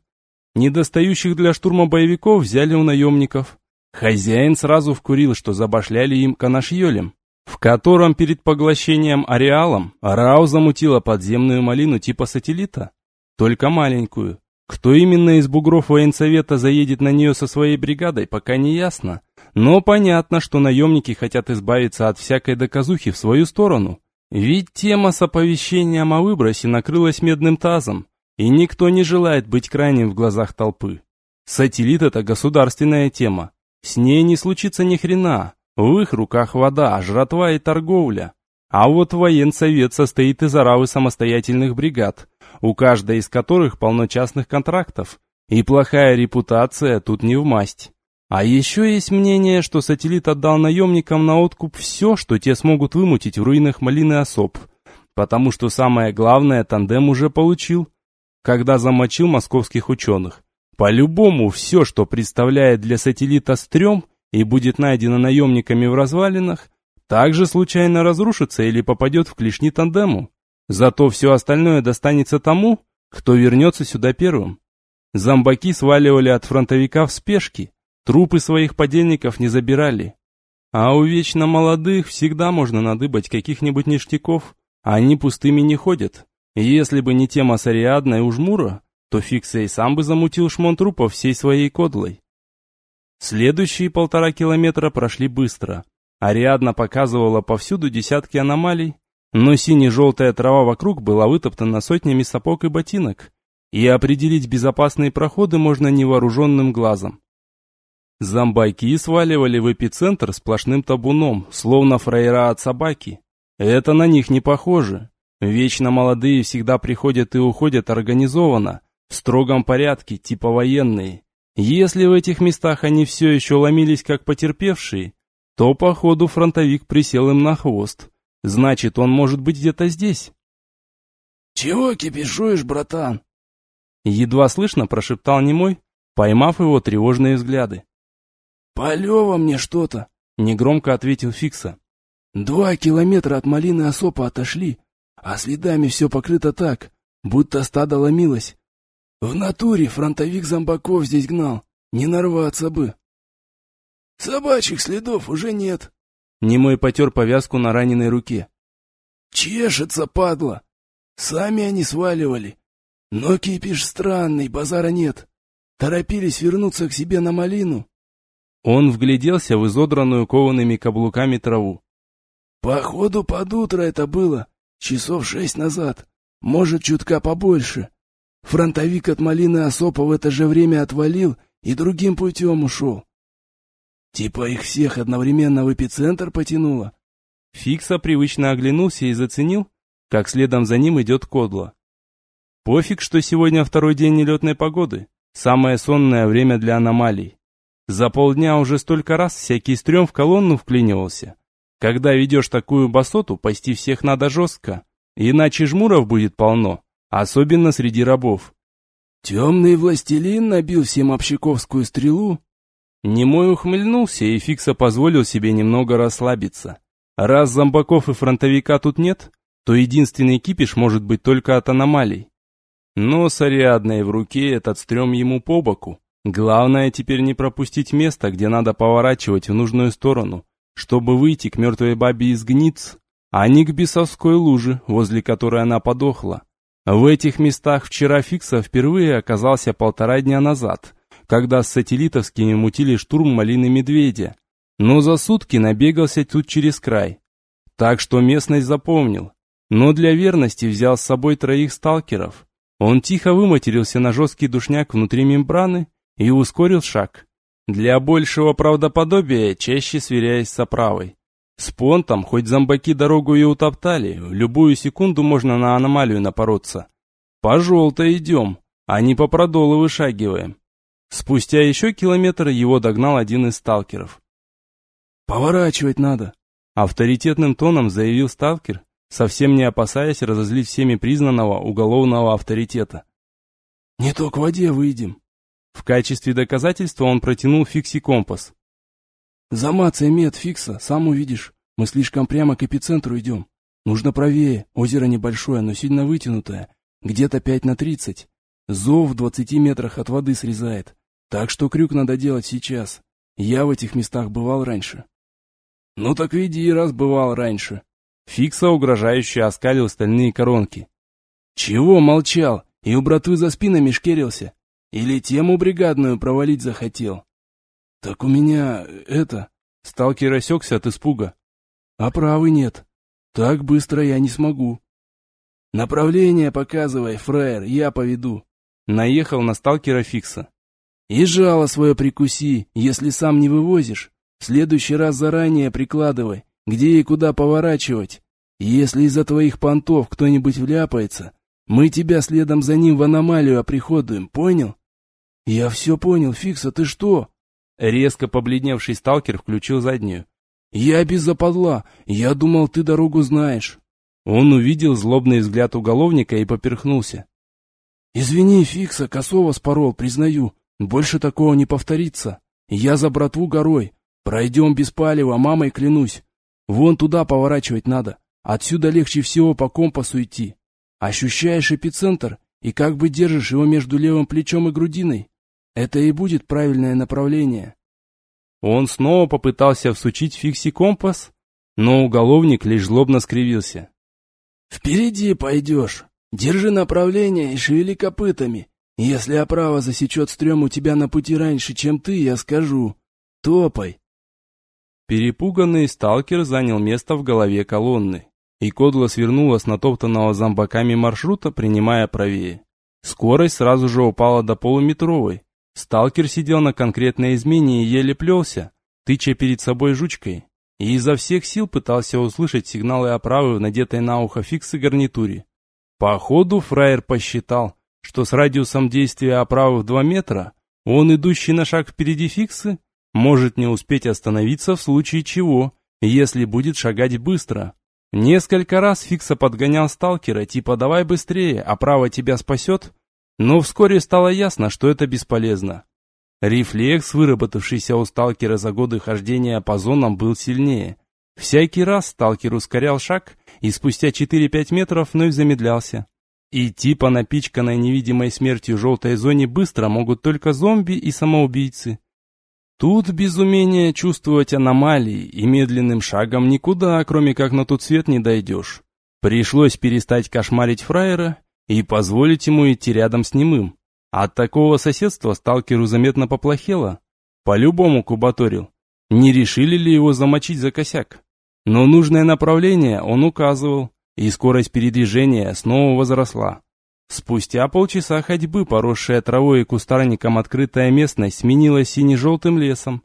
Недостающих для штурма боевиков взяли у наемников. Хозяин сразу вкурил, что забашляли им канашьелем, в котором перед поглощением ареалом Рау замутила подземную малину типа сателлита, только маленькую. Кто именно из бугров военсовета заедет на нее со своей бригадой, пока не ясно. Но понятно, что наемники хотят избавиться от всякой доказухи в свою сторону. Ведь тема с оповещением о выбросе накрылась медным тазом, и никто не желает быть крайним в глазах толпы. Сателлит — это государственная тема. С ней не случится ни хрена. В их руках вода, жратва и торговля. А вот военсовет состоит из оравы самостоятельных бригад, у каждой из которых полно частных контрактов, и плохая репутация тут не в масть. А еще есть мнение, что сателлит отдал наемникам на откуп все, что те смогут вымутить в руинах малины особ, потому что самое главное тандем уже получил, когда замочил московских ученых. По-любому все, что представляет для сателлита стрём и будет найдено наемниками в развалинах, также случайно разрушится или попадет в клешни тандему. Зато все остальное достанется тому, кто вернется сюда первым. Зомбаки сваливали от фронтовика в спешке, трупы своих подельников не забирали. А у вечно молодых всегда можно надыбать каких-нибудь ништяков, а они пустыми не ходят. Если бы не тема с Ариадной у Жмура, то Фиксей сам бы замутил шмон трупов всей своей кодлой. Следующие полтора километра прошли быстро. Ариадна показывала повсюду десятки аномалий, но сине-желтая трава вокруг была вытоптана сотнями сапог и ботинок, и определить безопасные проходы можно невооруженным глазом. Зомбаки сваливали в эпицентр сплошным табуном, словно фраера от собаки. Это на них не похоже. Вечно молодые всегда приходят и уходят организованно, в строгом порядке, типа военные. Если в этих местах они все еще ломились как потерпевшие, то, походу, фронтовик присел им на хвост. Значит, он может быть где-то здесь. «Чего кипишуешь, братан?» Едва слышно прошептал немой, поймав его тревожные взгляды. «Полево мне что-то», — негромко ответил Фикса. «Два километра от малины особо отошли, а следами все покрыто так, будто стадо ломилось. В натуре фронтовик зомбаков здесь гнал, не нарваться бы». «Собачьих следов уже нет», Немой потер повязку на раненой руке. «Чешется, падла! Сами они сваливали. Но кипиш странный, базара нет. Торопились вернуться к себе на малину». Он вгляделся в изодранную коваными каблуками траву. «Походу, под утро это было, часов шесть назад, может, чутка побольше. Фронтовик от малины Осопа в это же время отвалил и другим путем ушел. Типа их всех одновременно в эпицентр потянуло. Фикса привычно оглянулся и заценил, как следом за ним идет Кодло. Пофиг, что сегодня второй день нелетной погоды. Самое сонное время для аномалий. За полдня уже столько раз всякий стрём в колонну вклинивался. Когда ведешь такую басоту, пасти всех надо жестко, иначе жмуров будет полно, особенно среди рабов. Темный властелин набил всем общаковскую стрелу? Немой ухмыльнулся и Фикса позволил себе немного расслабиться. Раз зомбаков и фронтовика тут нет, то единственный кипиш может быть только от аномалий. Но с Ариадной в руке этот стрём ему по боку. Главное теперь не пропустить место, где надо поворачивать в нужную сторону, чтобы выйти к мертвой бабе из гниц, а не к бесовской луже, возле которой она подохла. В этих местах вчера Фикса впервые оказался полтора дня назад, когда с сателлитовскими мутили штурм малины медведя, но за сутки набегался тут через край. Так что местность запомнил, но для верности взял с собой троих сталкеров. Он тихо выматерился на жесткий душняк внутри мембраны и ускорил шаг. Для большего правдоподобия, чаще сверяясь с оправой. С понтом, хоть зомбаки дорогу и утоптали, в любую секунду можно на аномалию напороться. По желтой идем, а не по продолу вышагиваем. Спустя еще километр его догнал один из сталкеров. «Поворачивать надо», — авторитетным тоном заявил сталкер, совсем не опасаясь разозлить всеми признанного уголовного авторитета. «Не то к воде выйдем». В качестве доказательства он протянул Фикси компас. «Замацай мед, Фикса, сам увидишь. Мы слишком прямо к эпицентру идем. Нужно правее, озеро небольшое, но сильно вытянутое, где-то пять на тридцать. Зов в двадцати метрах от воды срезает, так что крюк надо делать сейчас. Я в этих местах бывал раньше». «Ну так веди, раз бывал раньше». Фикса угрожающе оскалил стальные коронки. «Чего молчал и у братвы за спинами шкерился? Или тему бригадную провалить захотел? Так у меня это... Сталкер осекся от испуга. А правы нет. Так быстро я не смогу. Направление показывай, фраер, я поведу. Наехал на сталкера Фикса. И жало свое прикуси, если сам не вывозишь. В следующий раз заранее прикладывай, где и куда поворачивать. Если из-за твоих понтов кто-нибудь вляпается, мы тебя следом за ним в аномалию оприходуем, понял? «Я все понял, Фикса, ты что?» Резко побледневший сталкер включил заднюю. «Я без западла, я думал, ты дорогу знаешь». Он увидел злобный взгляд уголовника и поперхнулся. «Извини, Фикса, косово спорол, признаю. Больше такого не повторится. Я за братву горой. Пройдем без палева, мамой клянусь. Вон туда поворачивать надо. Отсюда легче всего по компасу идти. Ощущаешь эпицентр и как бы держишь его между левым плечом и грудиной. Это и будет правильное направление. Он снова попытался всучить Фикси компас, но уголовник лишь злобно скривился. «Впереди пойдешь. Держи направление и шевели копытами. Если оправа засечет стрём у тебя на пути раньше, чем ты, я скажу. Топай!» Перепуганный сталкер занял место в голове колонны, и Кодла свернула с натоптанного зомбаками маршрута, принимая правее. Скорость сразу же упала до полуметровой, Сталкер сидел на конкретной измене и еле плелся, тыча перед собой жучкой, и изо всех сил пытался услышать сигналы оправы в надетой на ухо фиксы гарнитуре. По ходу фраер посчитал, что с радиусом действия оправы в 2 метра он, идущий на шаг впереди фиксы, может не успеть остановиться в случае чего, если будет шагать быстро. Несколько раз фикса подгонял сталкера, типа «давай быстрее, оправа тебя спасет», но вскоре стало ясно, что это бесполезно. Рефлекс, выработавшийся у сталкера за годы хождения по зонам, был сильнее. Всякий раз сталкер ускорял шаг и спустя 4-5 метров вновь замедлялся. Идти по напичканной невидимой смертью желтой зоне быстро могут только зомби и самоубийцы. Тут без умения чувствовать аномалии и медленным шагом никуда, кроме как на тот свет, не дойдешь. Пришлось перестать кошмарить фраера и позволить ему идти рядом с немым. От такого соседства сталкеру заметно поплохело. По-любому кубаторил. Не решили ли его замочить за косяк? Но нужное направление он указывал, и скорость передвижения снова возросла. Спустя полчаса ходьбы, поросшая травой и кустарником открытая местность сменилась сине-желтым лесом.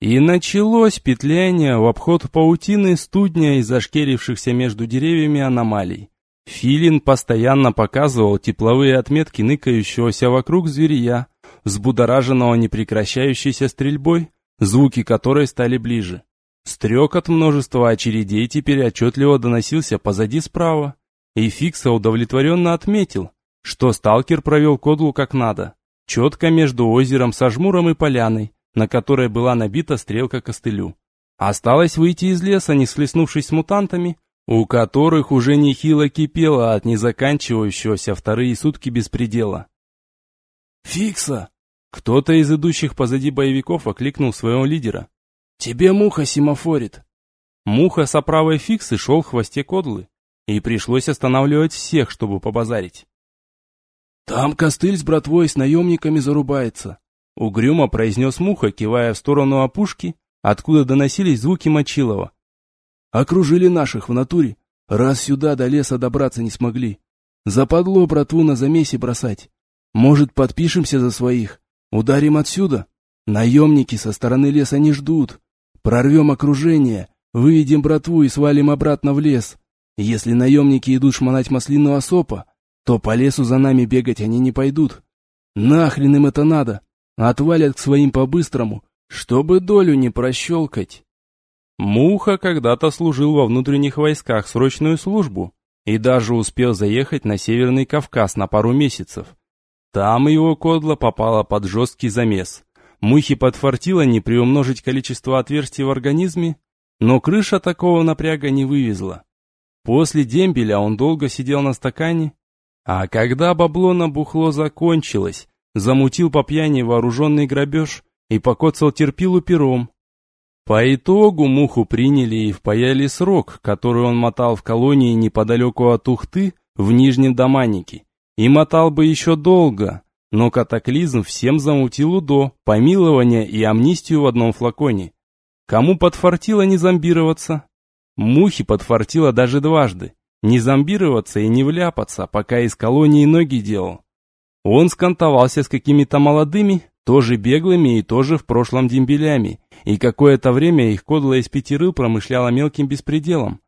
И началось петляние в обход паутины студня и зашкерившихся между деревьями аномалий. Филин постоянно показывал тепловые отметки ныкающегося вокруг зверя, взбудораженного непрекращающейся стрельбой, звуки которой стали ближе. Стрек от множества очередей теперь отчетливо доносился позади справа, и Фикса удовлетворенно отметил, что сталкер провел кодлу как надо, четко между озером со жмуром и поляной, на которой была набита стрелка костылю. Осталось выйти из леса, не схлестнувшись с мутантами, у которых уже нехило кипело от незаканчивающегося вторые сутки беспредела. «Фикса!» Кто-то из идущих позади боевиков окликнул своего лидера. «Тебе муха семафорит!» Муха с оправой фиксы шел в хвосте кодлы, и пришлось останавливать всех, чтобы побазарить. «Там костыль с братвой с наемниками зарубается», — угрюмо произнес Муха, кивая в сторону опушки, откуда доносились звуки Мочилова. «Окружили наших в натуре, раз сюда до леса добраться не смогли. Западло братву на замесе бросать. Может, подпишемся за своих, ударим отсюда? Наемники со стороны леса не ждут. Прорвем окружение, выведем братву и свалим обратно в лес. Если наемники идут шмонать маслину осопа, то по лесу за нами бегать они не пойдут. Нахрен им это надо? Отвалят к своим по-быстрому, чтобы долю не прощелкать. Муха когда-то служил во внутренних войсках срочную службу и даже успел заехать на Северный Кавказ на пару месяцев. Там его кодло попало под жесткий замес. Мухе подфартило не приумножить количество отверстий в организме, но крыша такого напряга не вывезла. После дембеля он долго сидел на стакане, а когда бабло на бухло закончилось, замутил по пьяни вооруженный грабеж и покоцал терпилу пером. По итогу муху приняли и впаяли срок, который он мотал в колонии неподалеку от Ухты в Нижнем Доманике. И мотал бы еще долго, но катаклизм всем замутил УДО, помилование и амнистию в одном флаконе. Кому подфартило не зомбироваться? Мухи подфартило даже дважды. Не зомбироваться и не вляпаться, пока из колонии ноги делал. Он скантовался с какими-то молодыми, тоже беглыми и тоже в прошлом дембелями, и какое-то время их кодло из пятерыл промышляла мелким беспределом.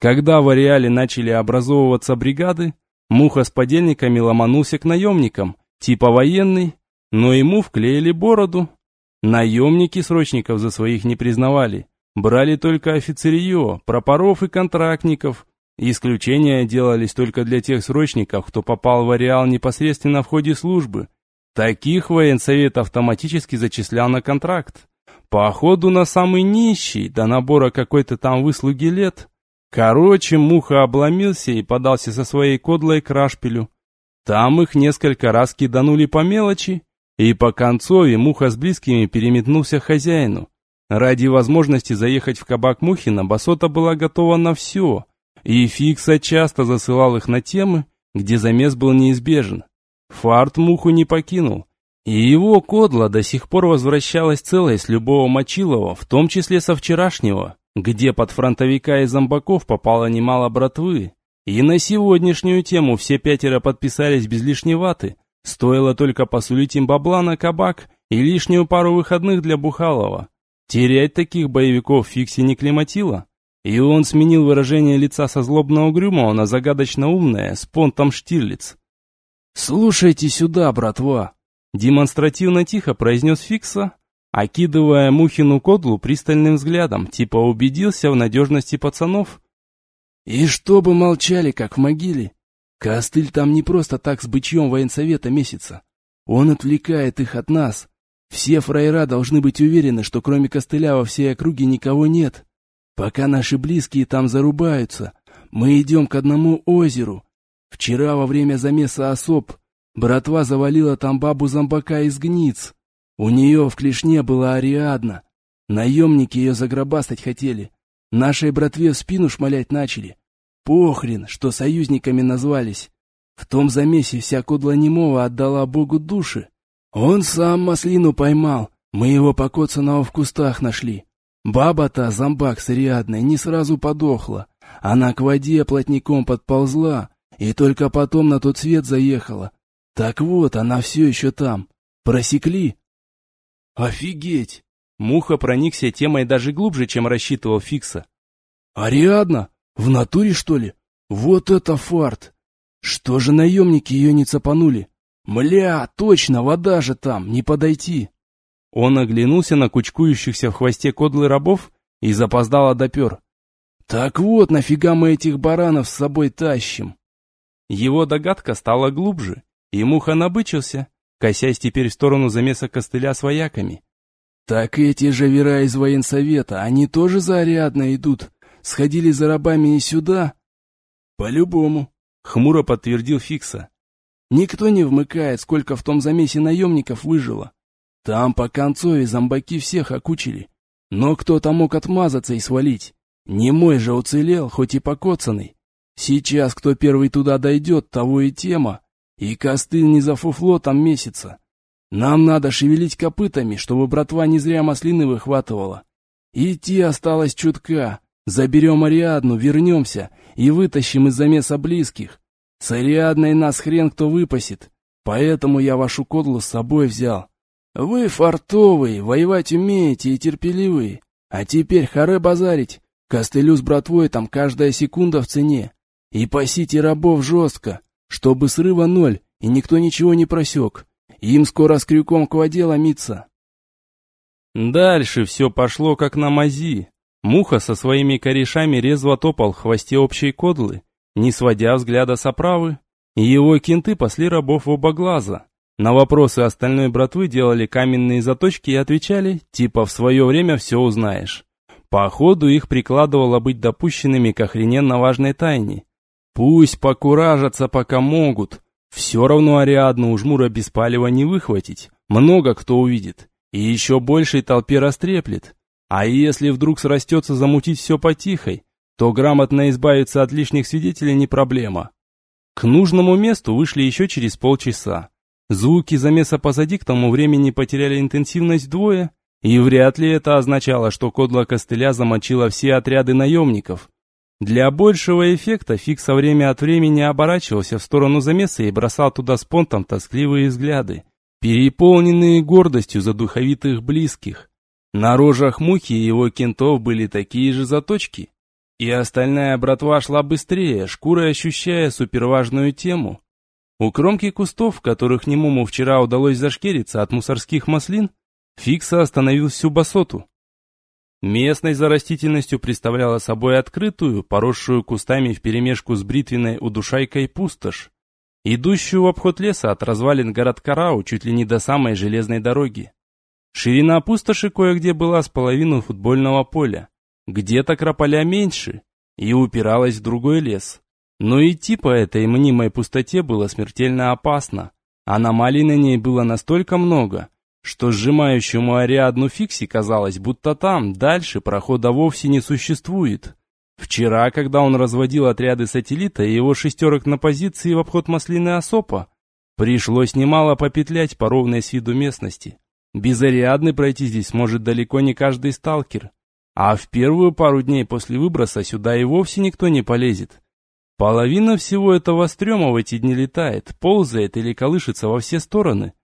Когда в ареале начали образовываться бригады, Муха с подельниками ломанулся к наемникам, типа военный, но ему вклеили бороду. Наемники срочников за своих не признавали, Брали только офицерье, пропоров и контрактников. Исключения делались только для тех срочников, кто попал в ареал непосредственно в ходе службы. Таких военсовет автоматически зачислял на контракт. По ходу на самый нищий, до набора какой-то там выслуги лет. Короче, Муха обломился и подался со своей кодлой к Рашпилю. Там их несколько раз киданули по мелочи, и по концове Муха с близкими переметнулся хозяину. Ради возможности заехать в кабак Мухина Басота была готова на все, и Фикса часто засылал их на темы, где замес был неизбежен. Фарт Муху не покинул, и его кодла до сих пор возвращалась целой с любого Мочилова, в том числе со вчерашнего, где под фронтовика и зомбаков попало немало братвы. И на сегодняшнюю тему все пятеро подписались без лишней ваты, стоило только посулить им бабла на кабак и лишнюю пару выходных для Бухалова. Терять таких боевиков Фикси не климатило, и он сменил выражение лица со злобного угрюмого на загадочно умное с понтом Штирлиц. «Слушайте сюда, братва!» Демонстративно тихо произнес Фикса, окидывая Мухину кодлу пристальным взглядом, типа убедился в надежности пацанов. «И чтобы молчали, как в могиле. Костыль там не просто так с бычьем военсовета месяца. Он отвлекает их от нас, все фраера должны быть уверены, что кроме костыля во всей округе никого нет. Пока наши близкие там зарубаются, мы идем к одному озеру. Вчера во время замеса особ братва завалила там бабу зомбака из гниц. У нее в клешне была Ариадна. Наемники ее загробастать хотели. Нашей братве в спину шмалять начали. Похрен, что союзниками назвались. В том замесе вся кодла немого отдала Богу души. Он сам маслину поймал, мы его покоцанного в кустах нашли. Баба-то, зомбак с не сразу подохла. Она к воде плотником подползла и только потом на тот свет заехала. Так вот, она все еще там. Просекли? Офигеть! Муха проникся темой даже глубже, чем рассчитывал Фикса. Ариадна? В натуре, что ли? Вот это фарт! Что же наемники ее не цапанули? Мля, точно, вода же там, не подойти. Он оглянулся на кучкующихся в хвосте кодлы рабов и запоздало допер. Так вот, нафига мы этих баранов с собой тащим? Его догадка стала глубже, и Муха набычился, косясь теперь в сторону замеса костыля с вояками. Так эти же вера из военсовета, они тоже зарядно идут, сходили за рабами и сюда? По-любому, хмуро подтвердил Фикса. Никто не вмыкает, сколько в том замесе наемников выжило. Там по концове зомбаки всех окучили. Но кто-то мог отмазаться и свалить. Не мой же уцелел, хоть и покоцанный. Сейчас кто первый туда дойдет, того и тема. И костыль не за фуфло там месяца. Нам надо шевелить копытами, чтобы братва не зря маслины выхватывала. Идти осталось чутка. Заберем Ариадну, вернемся и вытащим из замеса близких. С Ариадной нас хрен кто выпасет. Поэтому я вашу кодлу с собой взял. Вы фартовые, воевать умеете и терпеливые. А теперь харе базарить. Костылю с братвой там каждая секунда в цене. И пасите рабов жестко, чтобы срыва ноль, и никто ничего не просек. Им скоро с крюком к воде ломиться. Дальше все пошло как на мази. Муха со своими корешами резво топал в хвосте общей кодлы, не сводя взгляда с оправы, и его кенты пасли рабов в оба глаза. На вопросы остальной братвы делали каменные заточки и отвечали, типа «в свое время все узнаешь». Походу их прикладывало быть допущенными к охрененно важной тайне. Пусть покуражатся, пока могут. Все равно Ариадну у жмура без палева не выхватить. Много кто увидит. И еще большей толпе растреплет. А если вдруг срастется замутить все потихой, то грамотно избавиться от лишних свидетелей не проблема. К нужному месту вышли еще через полчаса. Звуки замеса позади к тому времени потеряли интенсивность двое, и вряд ли это означало, что кодла костыля замочила все отряды наемников. Для большего эффекта Фиг со время от времени оборачивался в сторону замеса и бросал туда с понтом тоскливые взгляды, переполненные гордостью за духовитых близких. На рожах мухи и его кентов были такие же заточки, и остальная братва шла быстрее, шкурой ощущая суперважную тему. У кромки кустов, в которых немому вчера удалось зашкериться от мусорских маслин, Фикса остановил всю басоту. Местность за растительностью представляла собой открытую, поросшую кустами вперемешку с бритвенной удушайкой пустошь, идущую в обход леса от развалин городка Рау чуть ли не до самой железной дороги. Ширина пустоши кое-где была с половину футбольного поля, где-то крополя меньше, и упиралась в другой лес. Но идти по этой мнимой пустоте было смертельно опасно. Аномалий на ней было настолько много, что сжимающему Ариадну Фикси казалось, будто там, дальше, прохода вовсе не существует. Вчера, когда он разводил отряды сателлита и его шестерок на позиции в обход маслины Осопа, пришлось немало попетлять по ровной с виду местности. Без Ариадны пройти здесь может далеко не каждый сталкер. А в первую пару дней после выброса сюда и вовсе никто не полезет. Половина всего этого стрёма в эти дни летает, ползает или колышется во все стороны.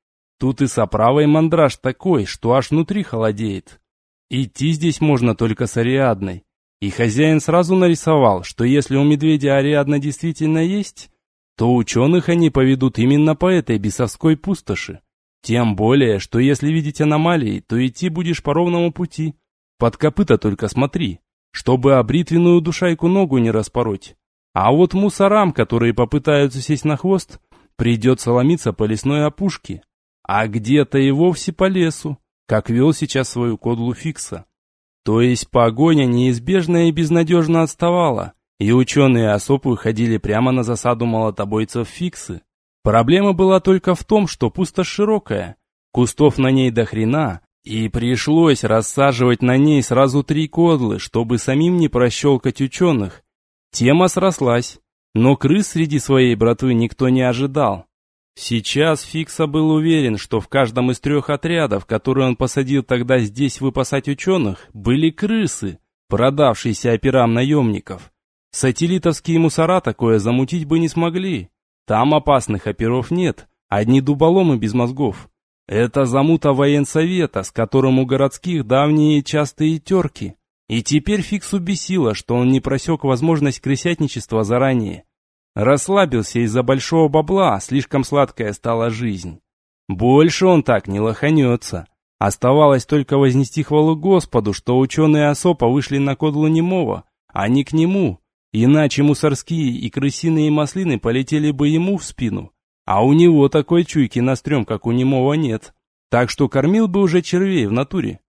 Тут и соправый мандраж такой, что аж внутри холодеет. Идти здесь можно только с Ариадной. И хозяин сразу нарисовал, что если у медведя Ариадна действительно есть, то ученых они поведут именно по этой бесовской пустоши. Тем более, что если видеть аномалии, то идти будешь по ровному пути. Под копыта только смотри, чтобы обритвенную душайку ногу не распороть. А вот мусорам, которые попытаются сесть на хвост, придется ломиться по лесной опушке. А где-то и вовсе по лесу, как вел сейчас свою кодлу Фикса. То есть погоня неизбежно и безнадежно отставала, и ученые особ выходили прямо на засаду молотобойцев Фиксы. Проблема была только в том, что пустошь широкая, кустов на ней до хрена, и пришлось рассаживать на ней сразу три кодлы, чтобы самим не прощелкать ученых. Тема срослась, но крыс среди своей братвы никто не ожидал. Сейчас Фикса был уверен, что в каждом из трех отрядов, которые он посадил тогда здесь выпасать ученых, были крысы, продавшиеся операм наемников. Сателлитовские мусора такое замутить бы не смогли. Там опасных оперов нет, одни дуболомы без мозгов. Это замута военсовета, с которым у городских давние частые терки. И теперь Фиксу бесило, что он не просек возможность крысятничества заранее. Расслабился из-за большого бабла, слишком сладкая стала жизнь. Больше он так не лоханется. Оставалось только вознести хвалу Господу, что ученые Осопа вышли на кодлу немого, а не к нему, иначе мусорские и крысиные маслины полетели бы ему в спину. А у него такой чуйки на стрём, как у немого, нет. Так что кормил бы уже червей в натуре.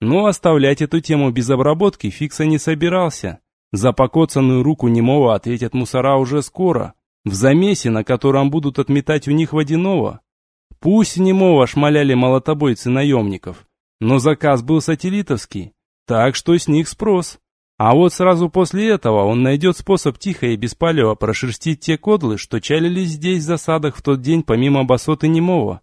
Но оставлять эту тему без обработки Фикса не собирался. За покоцанную руку немого ответят мусора уже скоро, в замесе, на котором будут отметать у них водяного. Пусть немого шмаляли молотобойцы наемников, но заказ был сателлитовский, так что с них спрос. А вот сразу после этого он найдет способ тихо и беспалево прошерстить те кодлы, что чалились здесь в засадах в тот день помимо басоты немого.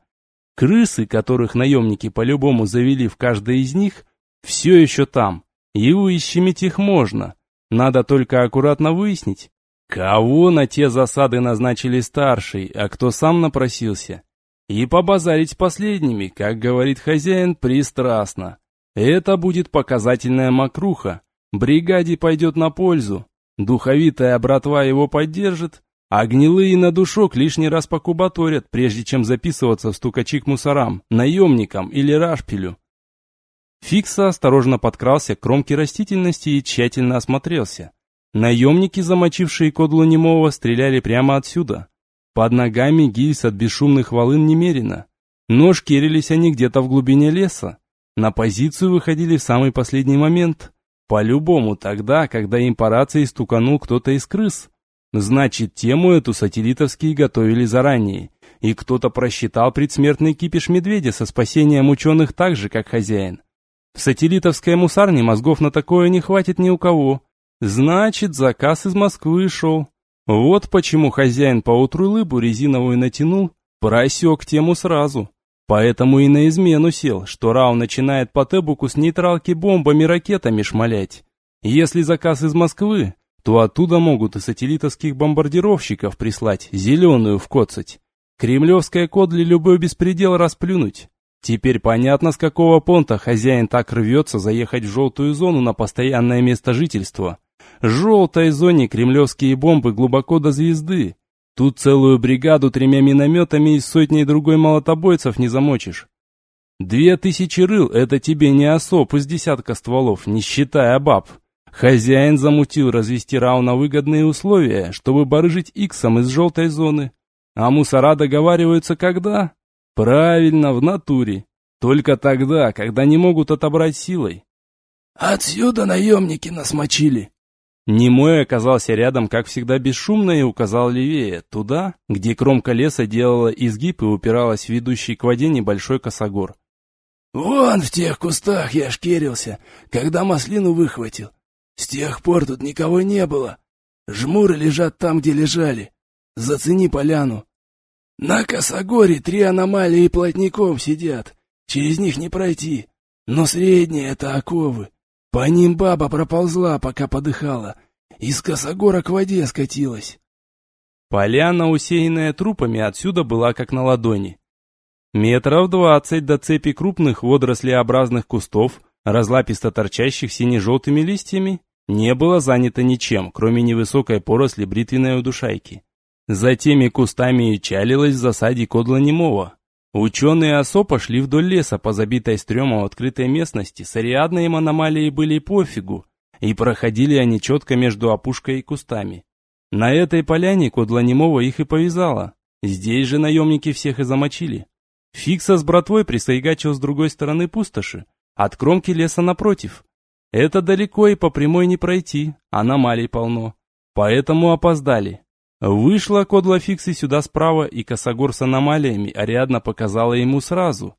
Крысы, которых наемники по-любому завели в каждой из них, все еще там, и выщемить их можно. Надо только аккуратно выяснить, кого на те засады назначили старший, а кто сам напросился и побазарить с последними, как говорит хозяин, пристрастно. Это будет показательная мокруха. Бригаде пойдет на пользу. Духовитая братва его поддержит, а гнилые на душок лишний раз покубаторят, прежде чем записываться в стукачи к мусорам, наемникам или рашпилю. Фикса осторожно подкрался к кромке растительности и тщательно осмотрелся. Наемники, замочившие кодлу немого, стреляли прямо отсюда. Под ногами гильз от бесшумных волын немерено. Но шкерились они где-то в глубине леса. На позицию выходили в самый последний момент. По-любому тогда, когда им по рации стуканул кто-то из крыс. Значит, тему эту сателлитовские готовили заранее. И кто-то просчитал предсмертный кипиш медведя со спасением ученых так же, как хозяин. В сателлитовской мусарне мозгов на такое не хватит ни у кого. Значит, заказ из Москвы шел. Вот почему хозяин поутру лыбу резиновую натянул, просек тему сразу. Поэтому и на измену сел, что Рау начинает по Тебуку с нейтралки бомбами-ракетами шмалять. Если заказ из Москвы, то оттуда могут и сателлитовских бомбардировщиков прислать, зеленую вкоцать. Кремлевская кодли любой беспредел расплюнуть. Теперь понятно, с какого понта хозяин так рвется заехать в желтую зону на постоянное место жительства. Желтой зоне кремлевские бомбы глубоко до звезды. Тут целую бригаду тремя минометами и сотней другой молотобойцев не замочишь. Две тысячи рыл — это тебе не осоп из десятка стволов, не считая баб. Хозяин замутил развести рау на выгодные условия, чтобы барыжить иксом из желтой зоны. А мусора договариваются когда? Правильно, в натуре. Только тогда, когда не могут отобрать силой. «Отсюда наемники нас мочили», Немой оказался рядом, как всегда, бесшумно и указал левее, туда, где кромка леса делала изгиб и упиралась в ведущий к воде небольшой косогор. «Вон в тех кустах я шкерился, когда маслину выхватил. С тех пор тут никого не было. Жмуры лежат там, где лежали. Зацени поляну. На косогоре три аномалии плотником сидят. Через них не пройти. Но средние — это оковы. По ним баба проползла, пока подыхала. Из косогора к воде скатилась. Поляна, усеянная трупами, отсюда была как на ладони. Метров двадцать до цепи крупных водорослеобразных кустов, разлаписто торчащих сине-желтыми листьями, не было занято ничем, кроме невысокой поросли бритвенной удушайки. За теми кустами и чалилась в засаде кодла немого, Ученые ОСО пошли вдоль леса по забитой стрёмом открытой местности, с ариадной им были пофигу, и проходили они четко между опушкой и кустами. На этой поляне Кодла Немова их и повязала. Здесь же наемники всех и замочили. Фикса с братвой присоигачил с другой стороны пустоши, от кромки леса напротив. Это далеко и по прямой не пройти, аномалий полно. Поэтому опоздали. Вышла кодла Фиксы сюда справа, и косогор с аномалиями Ариадна показала ему сразу.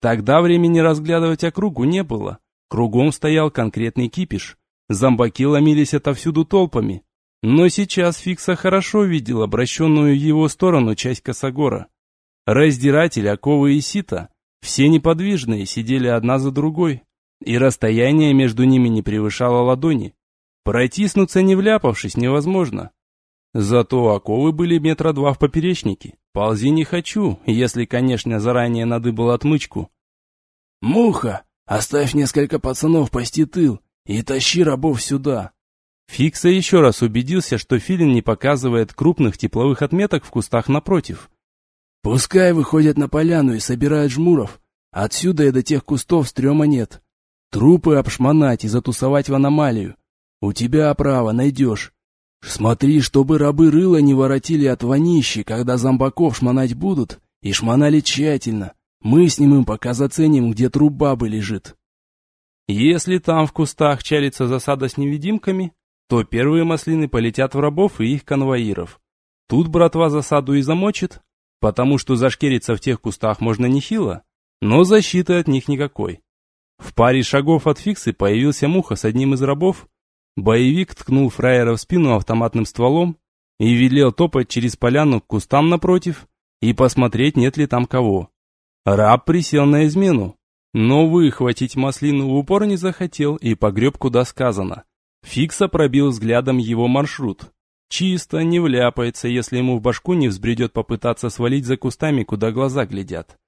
Тогда времени разглядывать округу не было. Кругом стоял конкретный кипиш. Зомбаки ломились отовсюду толпами. Но сейчас Фикса хорошо видел обращенную в его сторону часть косогора. Раздиратель, оковы и сито, все неподвижные, сидели одна за другой. И расстояние между ними не превышало ладони. Протиснуться не вляпавшись невозможно. Зато оковы были метра два в поперечнике. Ползи не хочу, если, конечно, заранее надыбал отмычку. «Муха, оставь несколько пацанов пасти тыл и тащи рабов сюда. Фикса еще раз убедился, что филин не показывает крупных тепловых отметок в кустах напротив. «Пускай выходят на поляну и собирают жмуров. Отсюда и до тех кустов стрёма нет. Трупы обшмонать и затусовать в аномалию. У тебя оправа найдешь. Смотри, чтобы рабы рыла не воротили от вонищи, когда зомбаков шмонать будут, и шмонали тщательно. Мы с ним им пока заценим, где труп бабы лежит. Если там в кустах чалится засада с невидимками, то первые маслины полетят в рабов и их конвоиров. Тут братва засаду и замочит, потому что зашкериться в тех кустах можно нехило, но защиты от них никакой. В паре шагов от фиксы появился муха с одним из рабов, боевик ткнул фраера в спину автоматным стволом и велел топать через поляну к кустам напротив и посмотреть, нет ли там кого. Раб присел на измену, но выхватить маслину в упор не захотел и погреб куда сказано. Фикса пробил взглядом его маршрут. Чисто, не вляпается, если ему в башку не взбредет попытаться свалить за кустами, куда глаза глядят.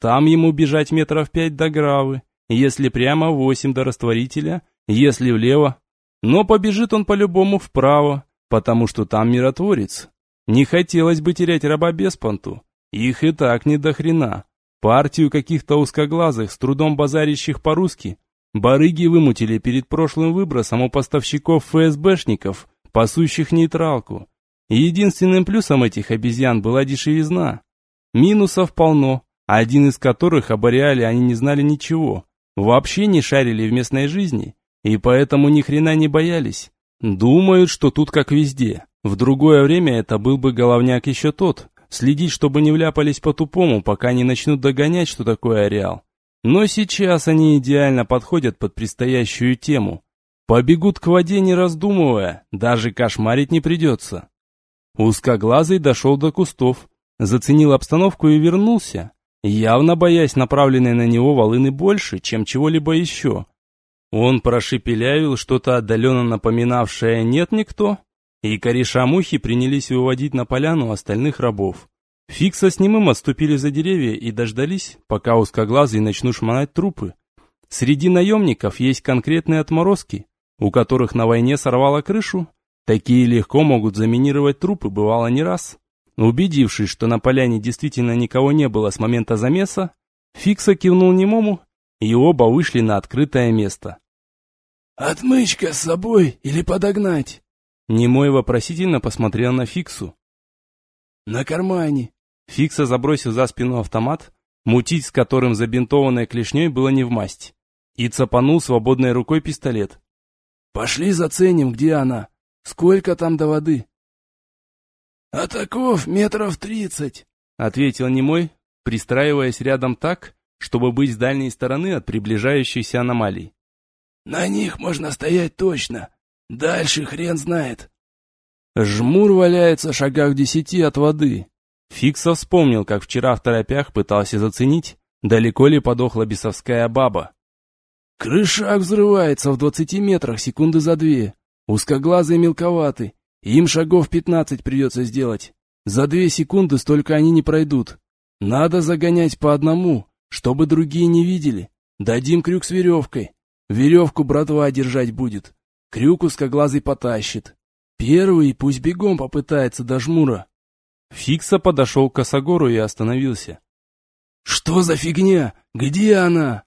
Там ему бежать метров пять до гравы, если прямо восемь до растворителя, если влево. Но побежит он по-любому вправо, потому что там миротворец. Не хотелось бы терять раба без понту. Их и так не до хрена. Партию каких-то узкоглазых, с трудом базарящих по-русски, барыги вымутили перед прошлым выбросом у поставщиков ФСБшников, пасущих нейтралку. единственным плюсом этих обезьян была дешевизна. Минусов полно, один из которых об ареале они не знали ничего, вообще не шарили в местной жизни, и поэтому ни хрена не боялись. Думают, что тут как везде. В другое время это был бы головняк еще тот, следить, чтобы не вляпались по-тупому, пока не начнут догонять, что такое ареал. Но сейчас они идеально подходят под предстоящую тему. Побегут к воде, не раздумывая, даже кошмарить не придется. Узкоглазый дошел до кустов, заценил обстановку и вернулся, явно боясь направленной на него волыны больше, чем чего-либо еще. Он прошепелявил что-то отдаленно напоминавшее «нет никто», и кореша мухи принялись выводить на поляну остальных рабов. Фикса с немым отступили за деревья и дождались, пока узкоглазые начнут шмонать трупы. Среди наемников есть конкретные отморозки, у которых на войне сорвало крышу. Такие легко могут заминировать трупы, бывало не раз. Убедившись, что на поляне действительно никого не было с момента замеса, Фикса кивнул немому, и оба вышли на открытое место. «Отмычка с собой или подогнать?» Немой вопросительно посмотрел на Фиксу. «На кармане». Фикса забросил за спину автомат, мутить с которым забинтованной клешней было не в масть, и цапанул свободной рукой пистолет. «Пошли заценим, где она. Сколько там до воды?» «Атаков метров тридцать», — ответил Немой, пристраиваясь рядом так, чтобы быть с дальней стороны от приближающейся аномалий. «На них можно стоять точно. Дальше хрен знает. Жмур валяется в шагах десяти от воды. Фикса вспомнил, как вчера в торопях пытался заценить, далеко ли подохла бесовская баба. Крышак взрывается в двадцати метрах секунды за две. Узкоглазые мелковаты. Им шагов пятнадцать придется сделать. За две секунды столько они не пройдут. Надо загонять по одному, чтобы другие не видели. Дадим крюк с веревкой. Веревку братва держать будет. Крюк узкоглазый потащит. Первый пусть бегом попытается до жмура. Фикса подошел к косогору и остановился. «Что за фигня? Где она?»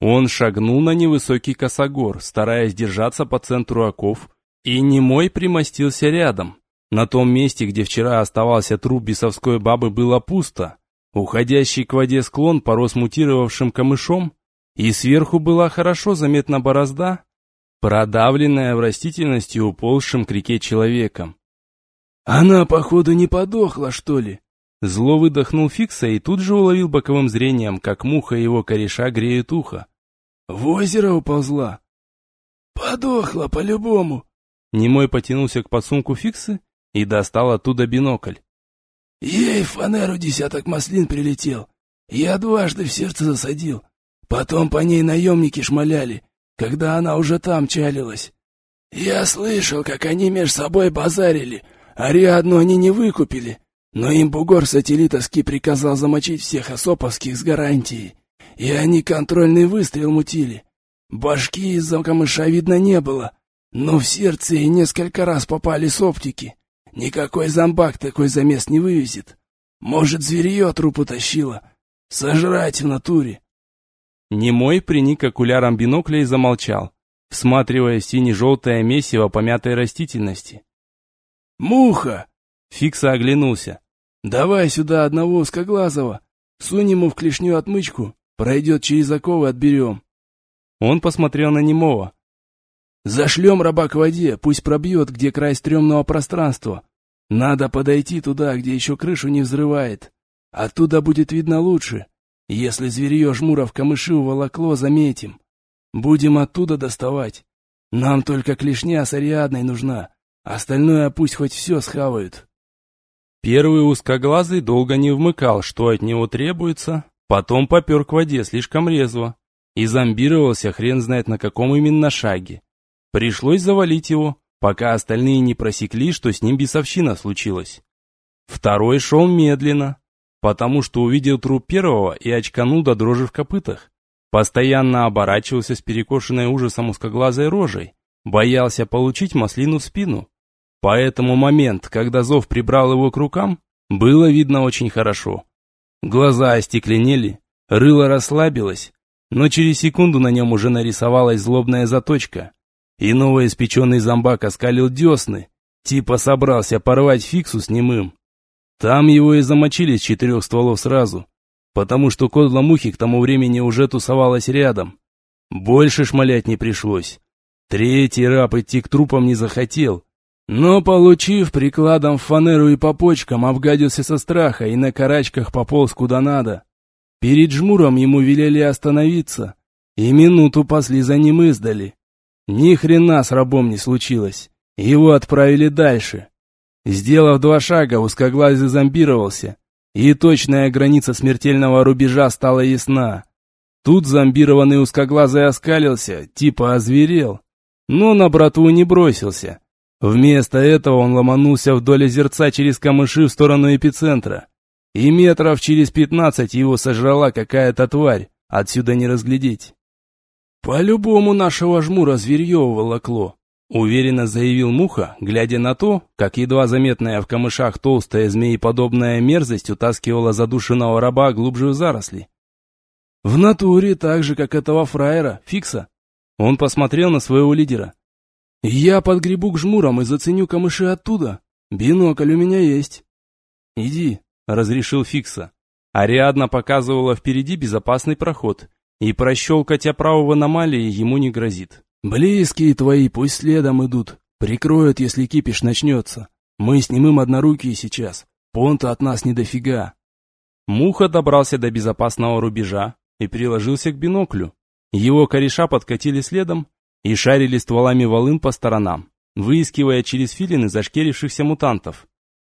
Он шагнул на невысокий косогор, стараясь держаться по центру оков, и немой примостился рядом. На том месте, где вчера оставался труп бесовской бабы, было пусто. Уходящий к воде склон порос мутировавшим камышом, и сверху была хорошо заметна борозда, продавленная в растительности уползшим к реке человеком. «Она, походу, не подохла, что ли?» Зло выдохнул Фикса и тут же уловил боковым зрением, как муха его кореша греет ухо. «В озеро уползла?» «Подохла, по-любому!» Немой потянулся к подсумку Фиксы и достал оттуда бинокль. «Ей в фанеру десяток маслин прилетел. Я дважды в сердце засадил. Потом по ней наемники шмаляли когда она уже там чалилась. Я слышал, как они меж собой базарили. Ариадну они не выкупили, но им бугор сателлитовский приказал замочить всех осоповских с гарантией, и они контрольный выстрел мутили. Башки из-за камыша видно не было, но в сердце ей несколько раз попали с оптики. Никакой зомбак такой замес не вывезет. Может, зверье труп утащило. Сожрать в натуре. Немой приник к окулярам бинокля и замолчал, всматривая сине-желтое месиво помятой растительности. «Муха!» — Фикса оглянулся. «Давай сюда одного узкоглазого. Сунь ему в клешню отмычку, пройдет через оковы, отберем». Он посмотрел на Немова. «Зашлем раба к воде, пусть пробьет, где край стрёмного пространства. Надо подойти туда, где еще крышу не взрывает. Оттуда будет видно лучше. Если зверье жмура в камыши уволокло, заметим. Будем оттуда доставать. Нам только клешня с Ариадной нужна. Остальное пусть хоть все схавают. Первый узкоглазый долго не вмыкал, что от него требуется, потом попер к воде слишком резво и зомбировался хрен знает на каком именно шаге. Пришлось завалить его, пока остальные не просекли, что с ним бесовщина случилась. Второй шел медленно, потому что увидел труп первого и очканул до дрожи в копытах. Постоянно оборачивался с перекошенной ужасом узкоглазой рожей, боялся получить маслину в спину. Поэтому момент, когда зов прибрал его к рукам, было видно очень хорошо. Глаза остекленели, рыло расслабилось, но через секунду на нем уже нарисовалась злобная заточка. И новоиспеченный зомбак оскалил десны, типа собрался порвать фиксу с немым. Там его и замочили с четырех стволов сразу, потому что кодла мухи к тому времени уже тусовалась рядом. Больше шмалять не пришлось. Третий раб идти к трупам не захотел, но, получив прикладом в фанеру и по почкам, обгадился со страха и на карачках пополз куда надо. Перед жмуром ему велели остановиться, и минуту пасли за ним издали. Ни хрена с рабом не случилось, его отправили дальше. Сделав два шага, узкоглазый зомбировался, и точная граница смертельного рубежа стала ясна. Тут зомбированный узкоглазый оскалился, типа озверел, но на братву не бросился. Вместо этого он ломанулся вдоль озерца через камыши в сторону эпицентра. И метров через пятнадцать его сожрала какая-то тварь, отсюда не разглядеть. По-любому нашего жмура зверье уволокло. Уверенно заявил Муха, глядя на то, как едва заметная в камышах толстая змееподобная мерзость утаскивала задушенного раба глубже в заросли. В натуре так же, как этого фраера, Фикса. Он посмотрел на своего лидера. «Я подгребу к жмурам и заценю камыши оттуда. Бинокль у меня есть». «Иди», — разрешил Фикса. Ариадна показывала впереди безопасный проход, и прощелкать оправу в аномалии ему не грозит. «Близкие твои пусть следом идут. Прикроют, если кипиш начнется. Мы снимем однорукие сейчас. Понта от нас не дофига». Муха добрался до безопасного рубежа и приложился к биноклю. Его кореша подкатили следом и шарили стволами волын по сторонам, выискивая через филины зашкерившихся мутантов.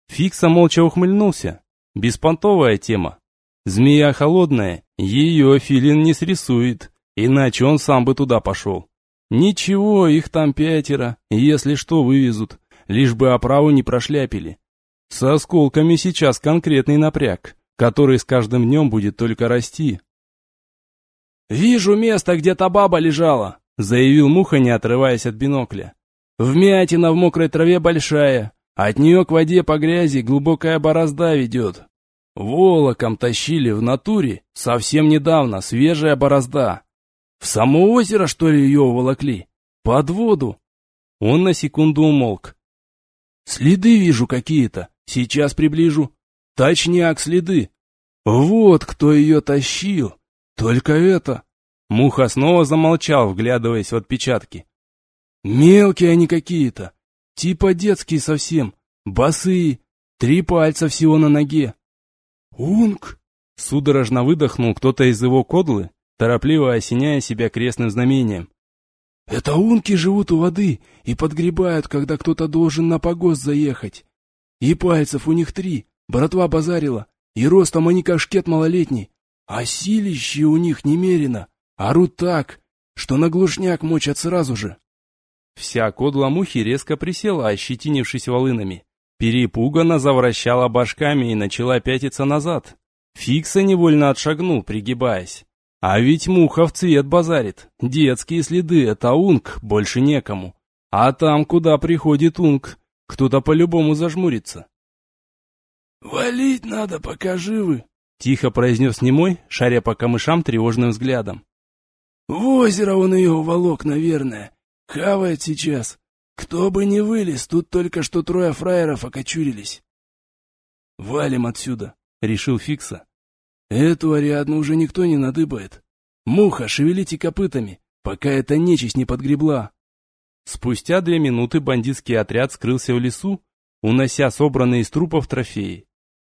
Фикса молча ухмыльнулся. Беспонтовая тема. Змея холодная, ее филин не срисует, иначе он сам бы туда пошел. Ничего, их там пятеро, если что, вывезут, лишь бы оправу не прошляпили. С осколками сейчас конкретный напряг, который с каждым днем будет только расти. «Вижу место, где та баба лежала», — заявил Муха, не отрываясь от бинокля. «Вмятина в мокрой траве большая, от нее к воде по грязи глубокая борозда ведет. Волоком тащили в натуре совсем недавно, свежая борозда. В само озеро, что ли, ее уволокли? Под воду? Он на секунду умолк. Следы вижу какие-то, сейчас приближу. Точняк следы. Вот кто ее тащил. Только это... Муха снова замолчал, вглядываясь в отпечатки. Мелкие они какие-то. Типа детские совсем. Босые. Три пальца всего на ноге. «Унг!» Судорожно выдохнул кто-то из его кодлы, торопливо осеняя себя крестным знамением. «Это унки живут у воды и подгребают, когда кто-то должен на погост заехать. И пальцев у них три, братва базарила, и ростом они как шкет малолетний, а силище у них немерено, орут так, что на глушняк мочат сразу же». Вся кодла мухи резко присела, ощетинившись волынами. Перепуганно завращала башками и начала пятиться назад. Фикса невольно отшагнул, пригибаясь. А ведь муха в цвет базарит. Детские следы — это унг, больше некому. А там, куда приходит Унг, кто-то по-любому зажмурится. «Валить надо, пока живы», — тихо произнес немой, шаря по камышам тревожным взглядом. «В озеро он ее уволок, наверное. Хавает сейчас. Кто бы не вылез, тут только что трое фраеров окочурились». «Валим отсюда», — решил Фикса. «Эту Ариадну уже никто не надыбает. Муха, шевелите копытами, пока эта нечисть не подгребла». Спустя две минуты бандитский отряд скрылся в лесу, унося собранные из трупов трофеи.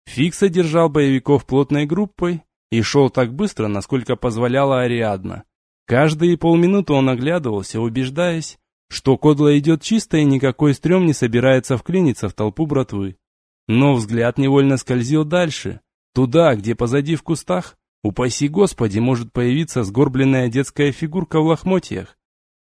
Фикса держал боевиков плотной группой и шел так быстро, насколько позволяла Ариадна. Каждые полминуты он оглядывался, убеждаясь, что Кодла идет чисто и никакой стрём не собирается вклиниться в толпу братвы. Но взгляд невольно скользил дальше, туда, где позади в кустах, упаси Господи, может появиться сгорбленная детская фигурка в лохмотьях.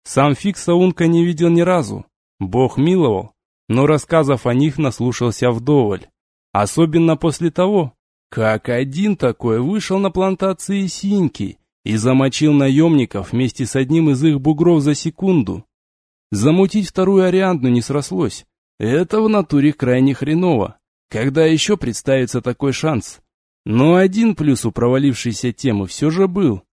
Сам Фикса Унка не видел ни разу, Бог миловал, но рассказов о них наслушался вдоволь. Особенно после того, как один такой вышел на плантации синьки и замочил наемников вместе с одним из их бугров за секунду. Замутить вторую ариандну не срослось. Это в натуре крайне хреново. Когда еще представится такой шанс? Но один плюс у провалившейся темы все же был.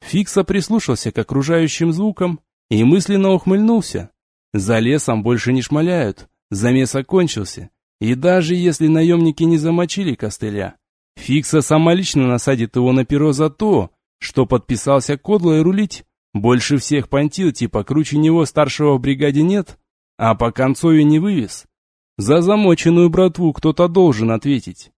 Фикса прислушался к окружающим звукам и мысленно ухмыльнулся. За лесом больше не шмаляют, замес окончился, и даже если наемники не замочили костыля, Фикса сама лично насадит его на перо за то, что подписался кодло и рулить. Больше всех понтил, типа круче него старшего в бригаде нет, а по концове не вывез. За замоченную братву кто-то должен ответить.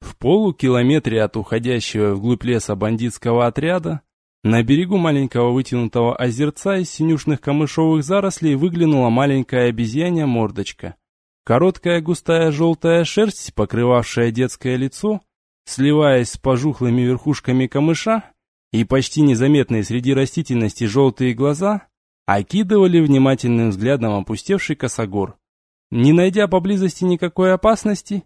В полукилометре от уходящего вглубь леса бандитского отряда, на берегу маленького вытянутого озерца из синюшных камышовых зарослей выглянула маленькая обезьянья мордочка. Короткая густая желтая шерсть, покрывавшая детское лицо, сливаясь с пожухлыми верхушками камыша, и почти незаметные среди растительности желтые глаза, окидывали внимательным взглядом опустевший косогор. Не найдя поблизости никакой опасности,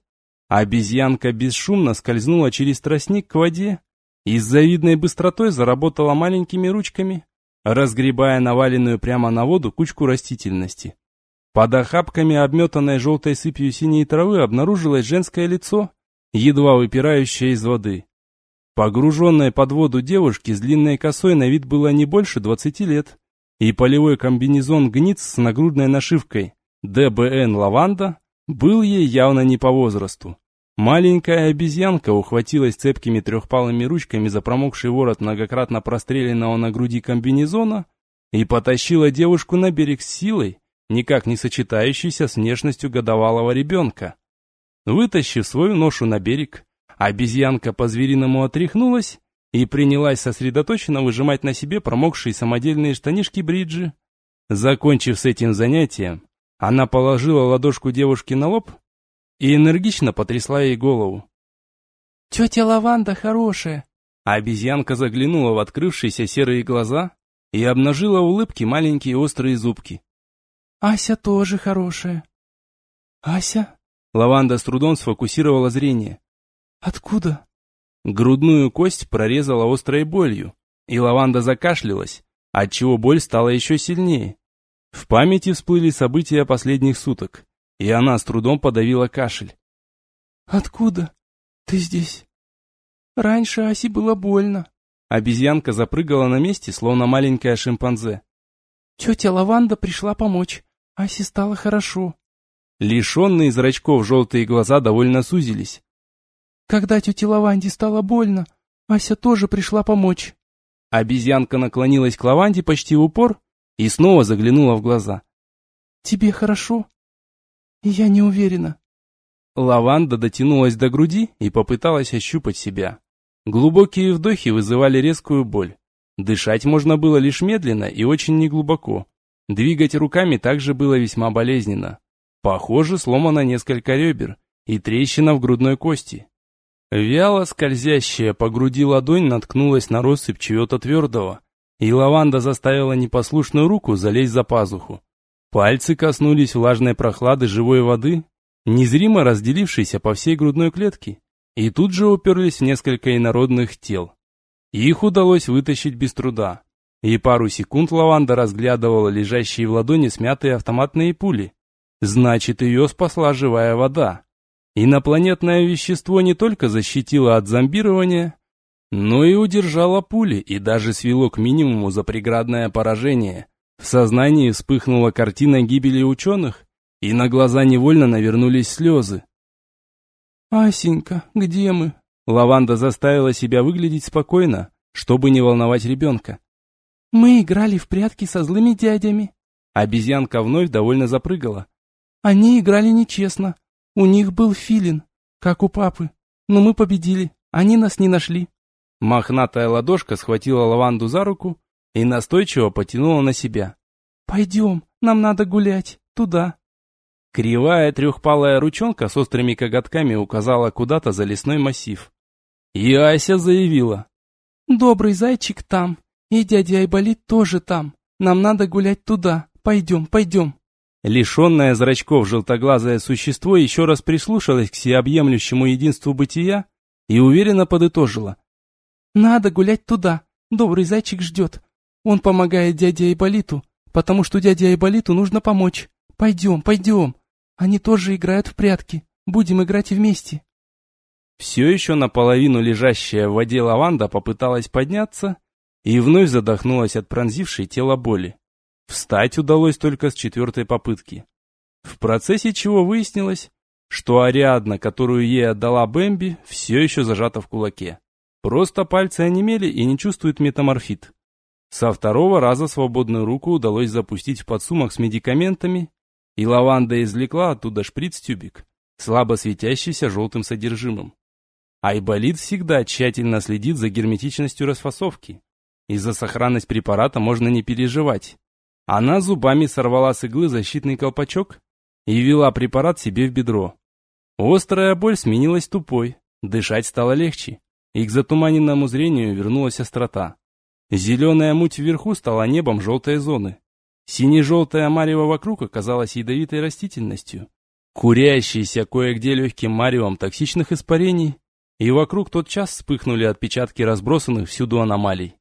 обезьянка бесшумно скользнула через тростник к воде и с завидной быстротой заработала маленькими ручками, разгребая наваленную прямо на воду кучку растительности. Под охапками обметанной желтой сыпью синей травы обнаружилось женское лицо, едва выпирающее из воды. Погруженной под воду девушке с длинной косой на вид было не больше двадцати лет, и полевой комбинезон гниц с нагрудной нашивкой «ДБН Лаванда» был ей явно не по возрасту. Маленькая обезьянка ухватилась цепкими трехпалыми ручками за промокший ворот многократно простреленного на груди комбинезона и потащила девушку на берег с силой, никак не сочетающийся с внешностью годовалого ребенка. Вытащив свою ношу на берег, обезьянка по-звериному отряхнулась и принялась сосредоточенно выжимать на себе промокшие самодельные штанишки-бриджи. Закончив с этим занятием, она положила ладошку девушки на лоб и энергично потрясла ей голову. «Тетя Лаванда хорошая!» А обезьянка заглянула в открывшиеся серые глаза и обнажила улыбки маленькие острые зубки. Ася тоже хорошая. Ася? Лаванда с трудом сфокусировала зрение. Откуда? Грудную кость прорезала острой болью, и Лаванда закашлялась, отчего боль стала еще сильнее. В памяти всплыли события последних суток, и она с трудом подавила кашель. «Откуда? Ты здесь? Раньше Асе было больно». Обезьянка запрыгала на месте, словно маленькая шимпанзе. «Тетя Лаванда пришла помочь. Асе стало хорошо. Лишенные зрачков желтые глаза довольно сузились. Когда тете Лаванде стало больно, Ася тоже пришла помочь. Обезьянка наклонилась к Лаванде почти в упор и снова заглянула в глаза. Тебе хорошо? Я не уверена. Лаванда дотянулась до груди и попыталась ощупать себя. Глубокие вдохи вызывали резкую боль. Дышать можно было лишь медленно и очень неглубоко. Двигать руками также было весьма болезненно. Похоже, сломано несколько ребер и трещина в грудной кости. Вяло скользящая по груди ладонь наткнулась на россыпь чего-то твердого, и лаванда заставила непослушную руку залезть за пазуху. Пальцы коснулись влажной прохлады живой воды, незримо разделившейся по всей грудной клетке, и тут же уперлись в несколько инородных тел. Их удалось вытащить без труда. И пару секунд Лаванда разглядывала лежащие в ладони смятые автоматные пули. Значит, ее спасла живая вода. Инопланетное вещество не только защитило от зомбирования, но и удержало пули и даже свело к минимуму запреградное поражение. В сознании вспыхнула картина гибели ученых, и на глаза невольно навернулись слезы. «Асенька, где мы?» Лаванда заставила себя выглядеть спокойно, чтобы не волновать ребенка. «Мы играли в прятки со злыми дядями». Обезьянка вновь довольно запрыгала. «Они играли нечестно. У них был филин, как у папы. Но мы победили. Они нас не нашли». Мохнатая ладошка схватила лаванду за руку и настойчиво потянула на себя. «Пойдем, нам надо гулять, туда». Кривая трехпалая ручонка с острыми коготками указала куда-то за лесной массив. И Ася заявила. «Добрый зайчик там, и дядя Айболит тоже там. Нам надо гулять туда. Пойдем, пойдем». Лишенное зрачков желтоглазое существо еще раз прислушалось к всеобъемлющему единству бытия и уверенно подытожило. «Надо гулять туда. Добрый зайчик ждет. Он помогает дяде Айболиту, потому что дяде Айболиту нужно помочь. Пойдем, пойдем». Они тоже играют в прятки. Будем играть вместе. Все еще наполовину лежащая в воде лаванда попыталась подняться и вновь задохнулась от пронзившей тело боли. Встать удалось только с четвертой попытки. В процессе чего выяснилось, что Ариадна, которую ей отдала Бэмби, все еще зажата в кулаке. Просто пальцы онемели и не чувствует метаморфит. Со второго раза свободную руку удалось запустить в подсумок с медикаментами и лаванда извлекла оттуда шприц-тюбик, слабо светящийся желтым содержимым. Айболит всегда тщательно следит за герметичностью расфасовки. И за сохранность препарата можно не переживать. Она зубами сорвала с иглы защитный колпачок и ввела препарат себе в бедро. Острая боль сменилась тупой, дышать стало легче, и к затуманенному зрению вернулась острота. Зеленая муть вверху стала небом желтой зоны, Сине-желтая марево вокруг оказалась ядовитой растительностью, курящейся кое-где легким маревом токсичных испарений, и вокруг тот час вспыхнули отпечатки разбросанных всюду аномалий.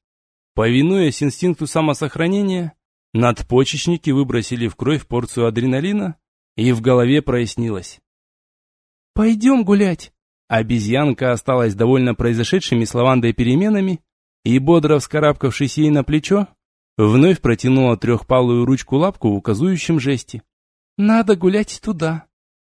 Повинуясь инстинкту самосохранения, надпочечники выбросили в кровь порцию адреналина, и в голове прояснилось. «Пойдем гулять!» Обезьянка осталась довольно произошедшими с лавандой переменами, и, бодро вскарабкавшись ей на плечо, Вновь протянула трехпалую ручку-лапку в указующем жесте. «Надо гулять туда».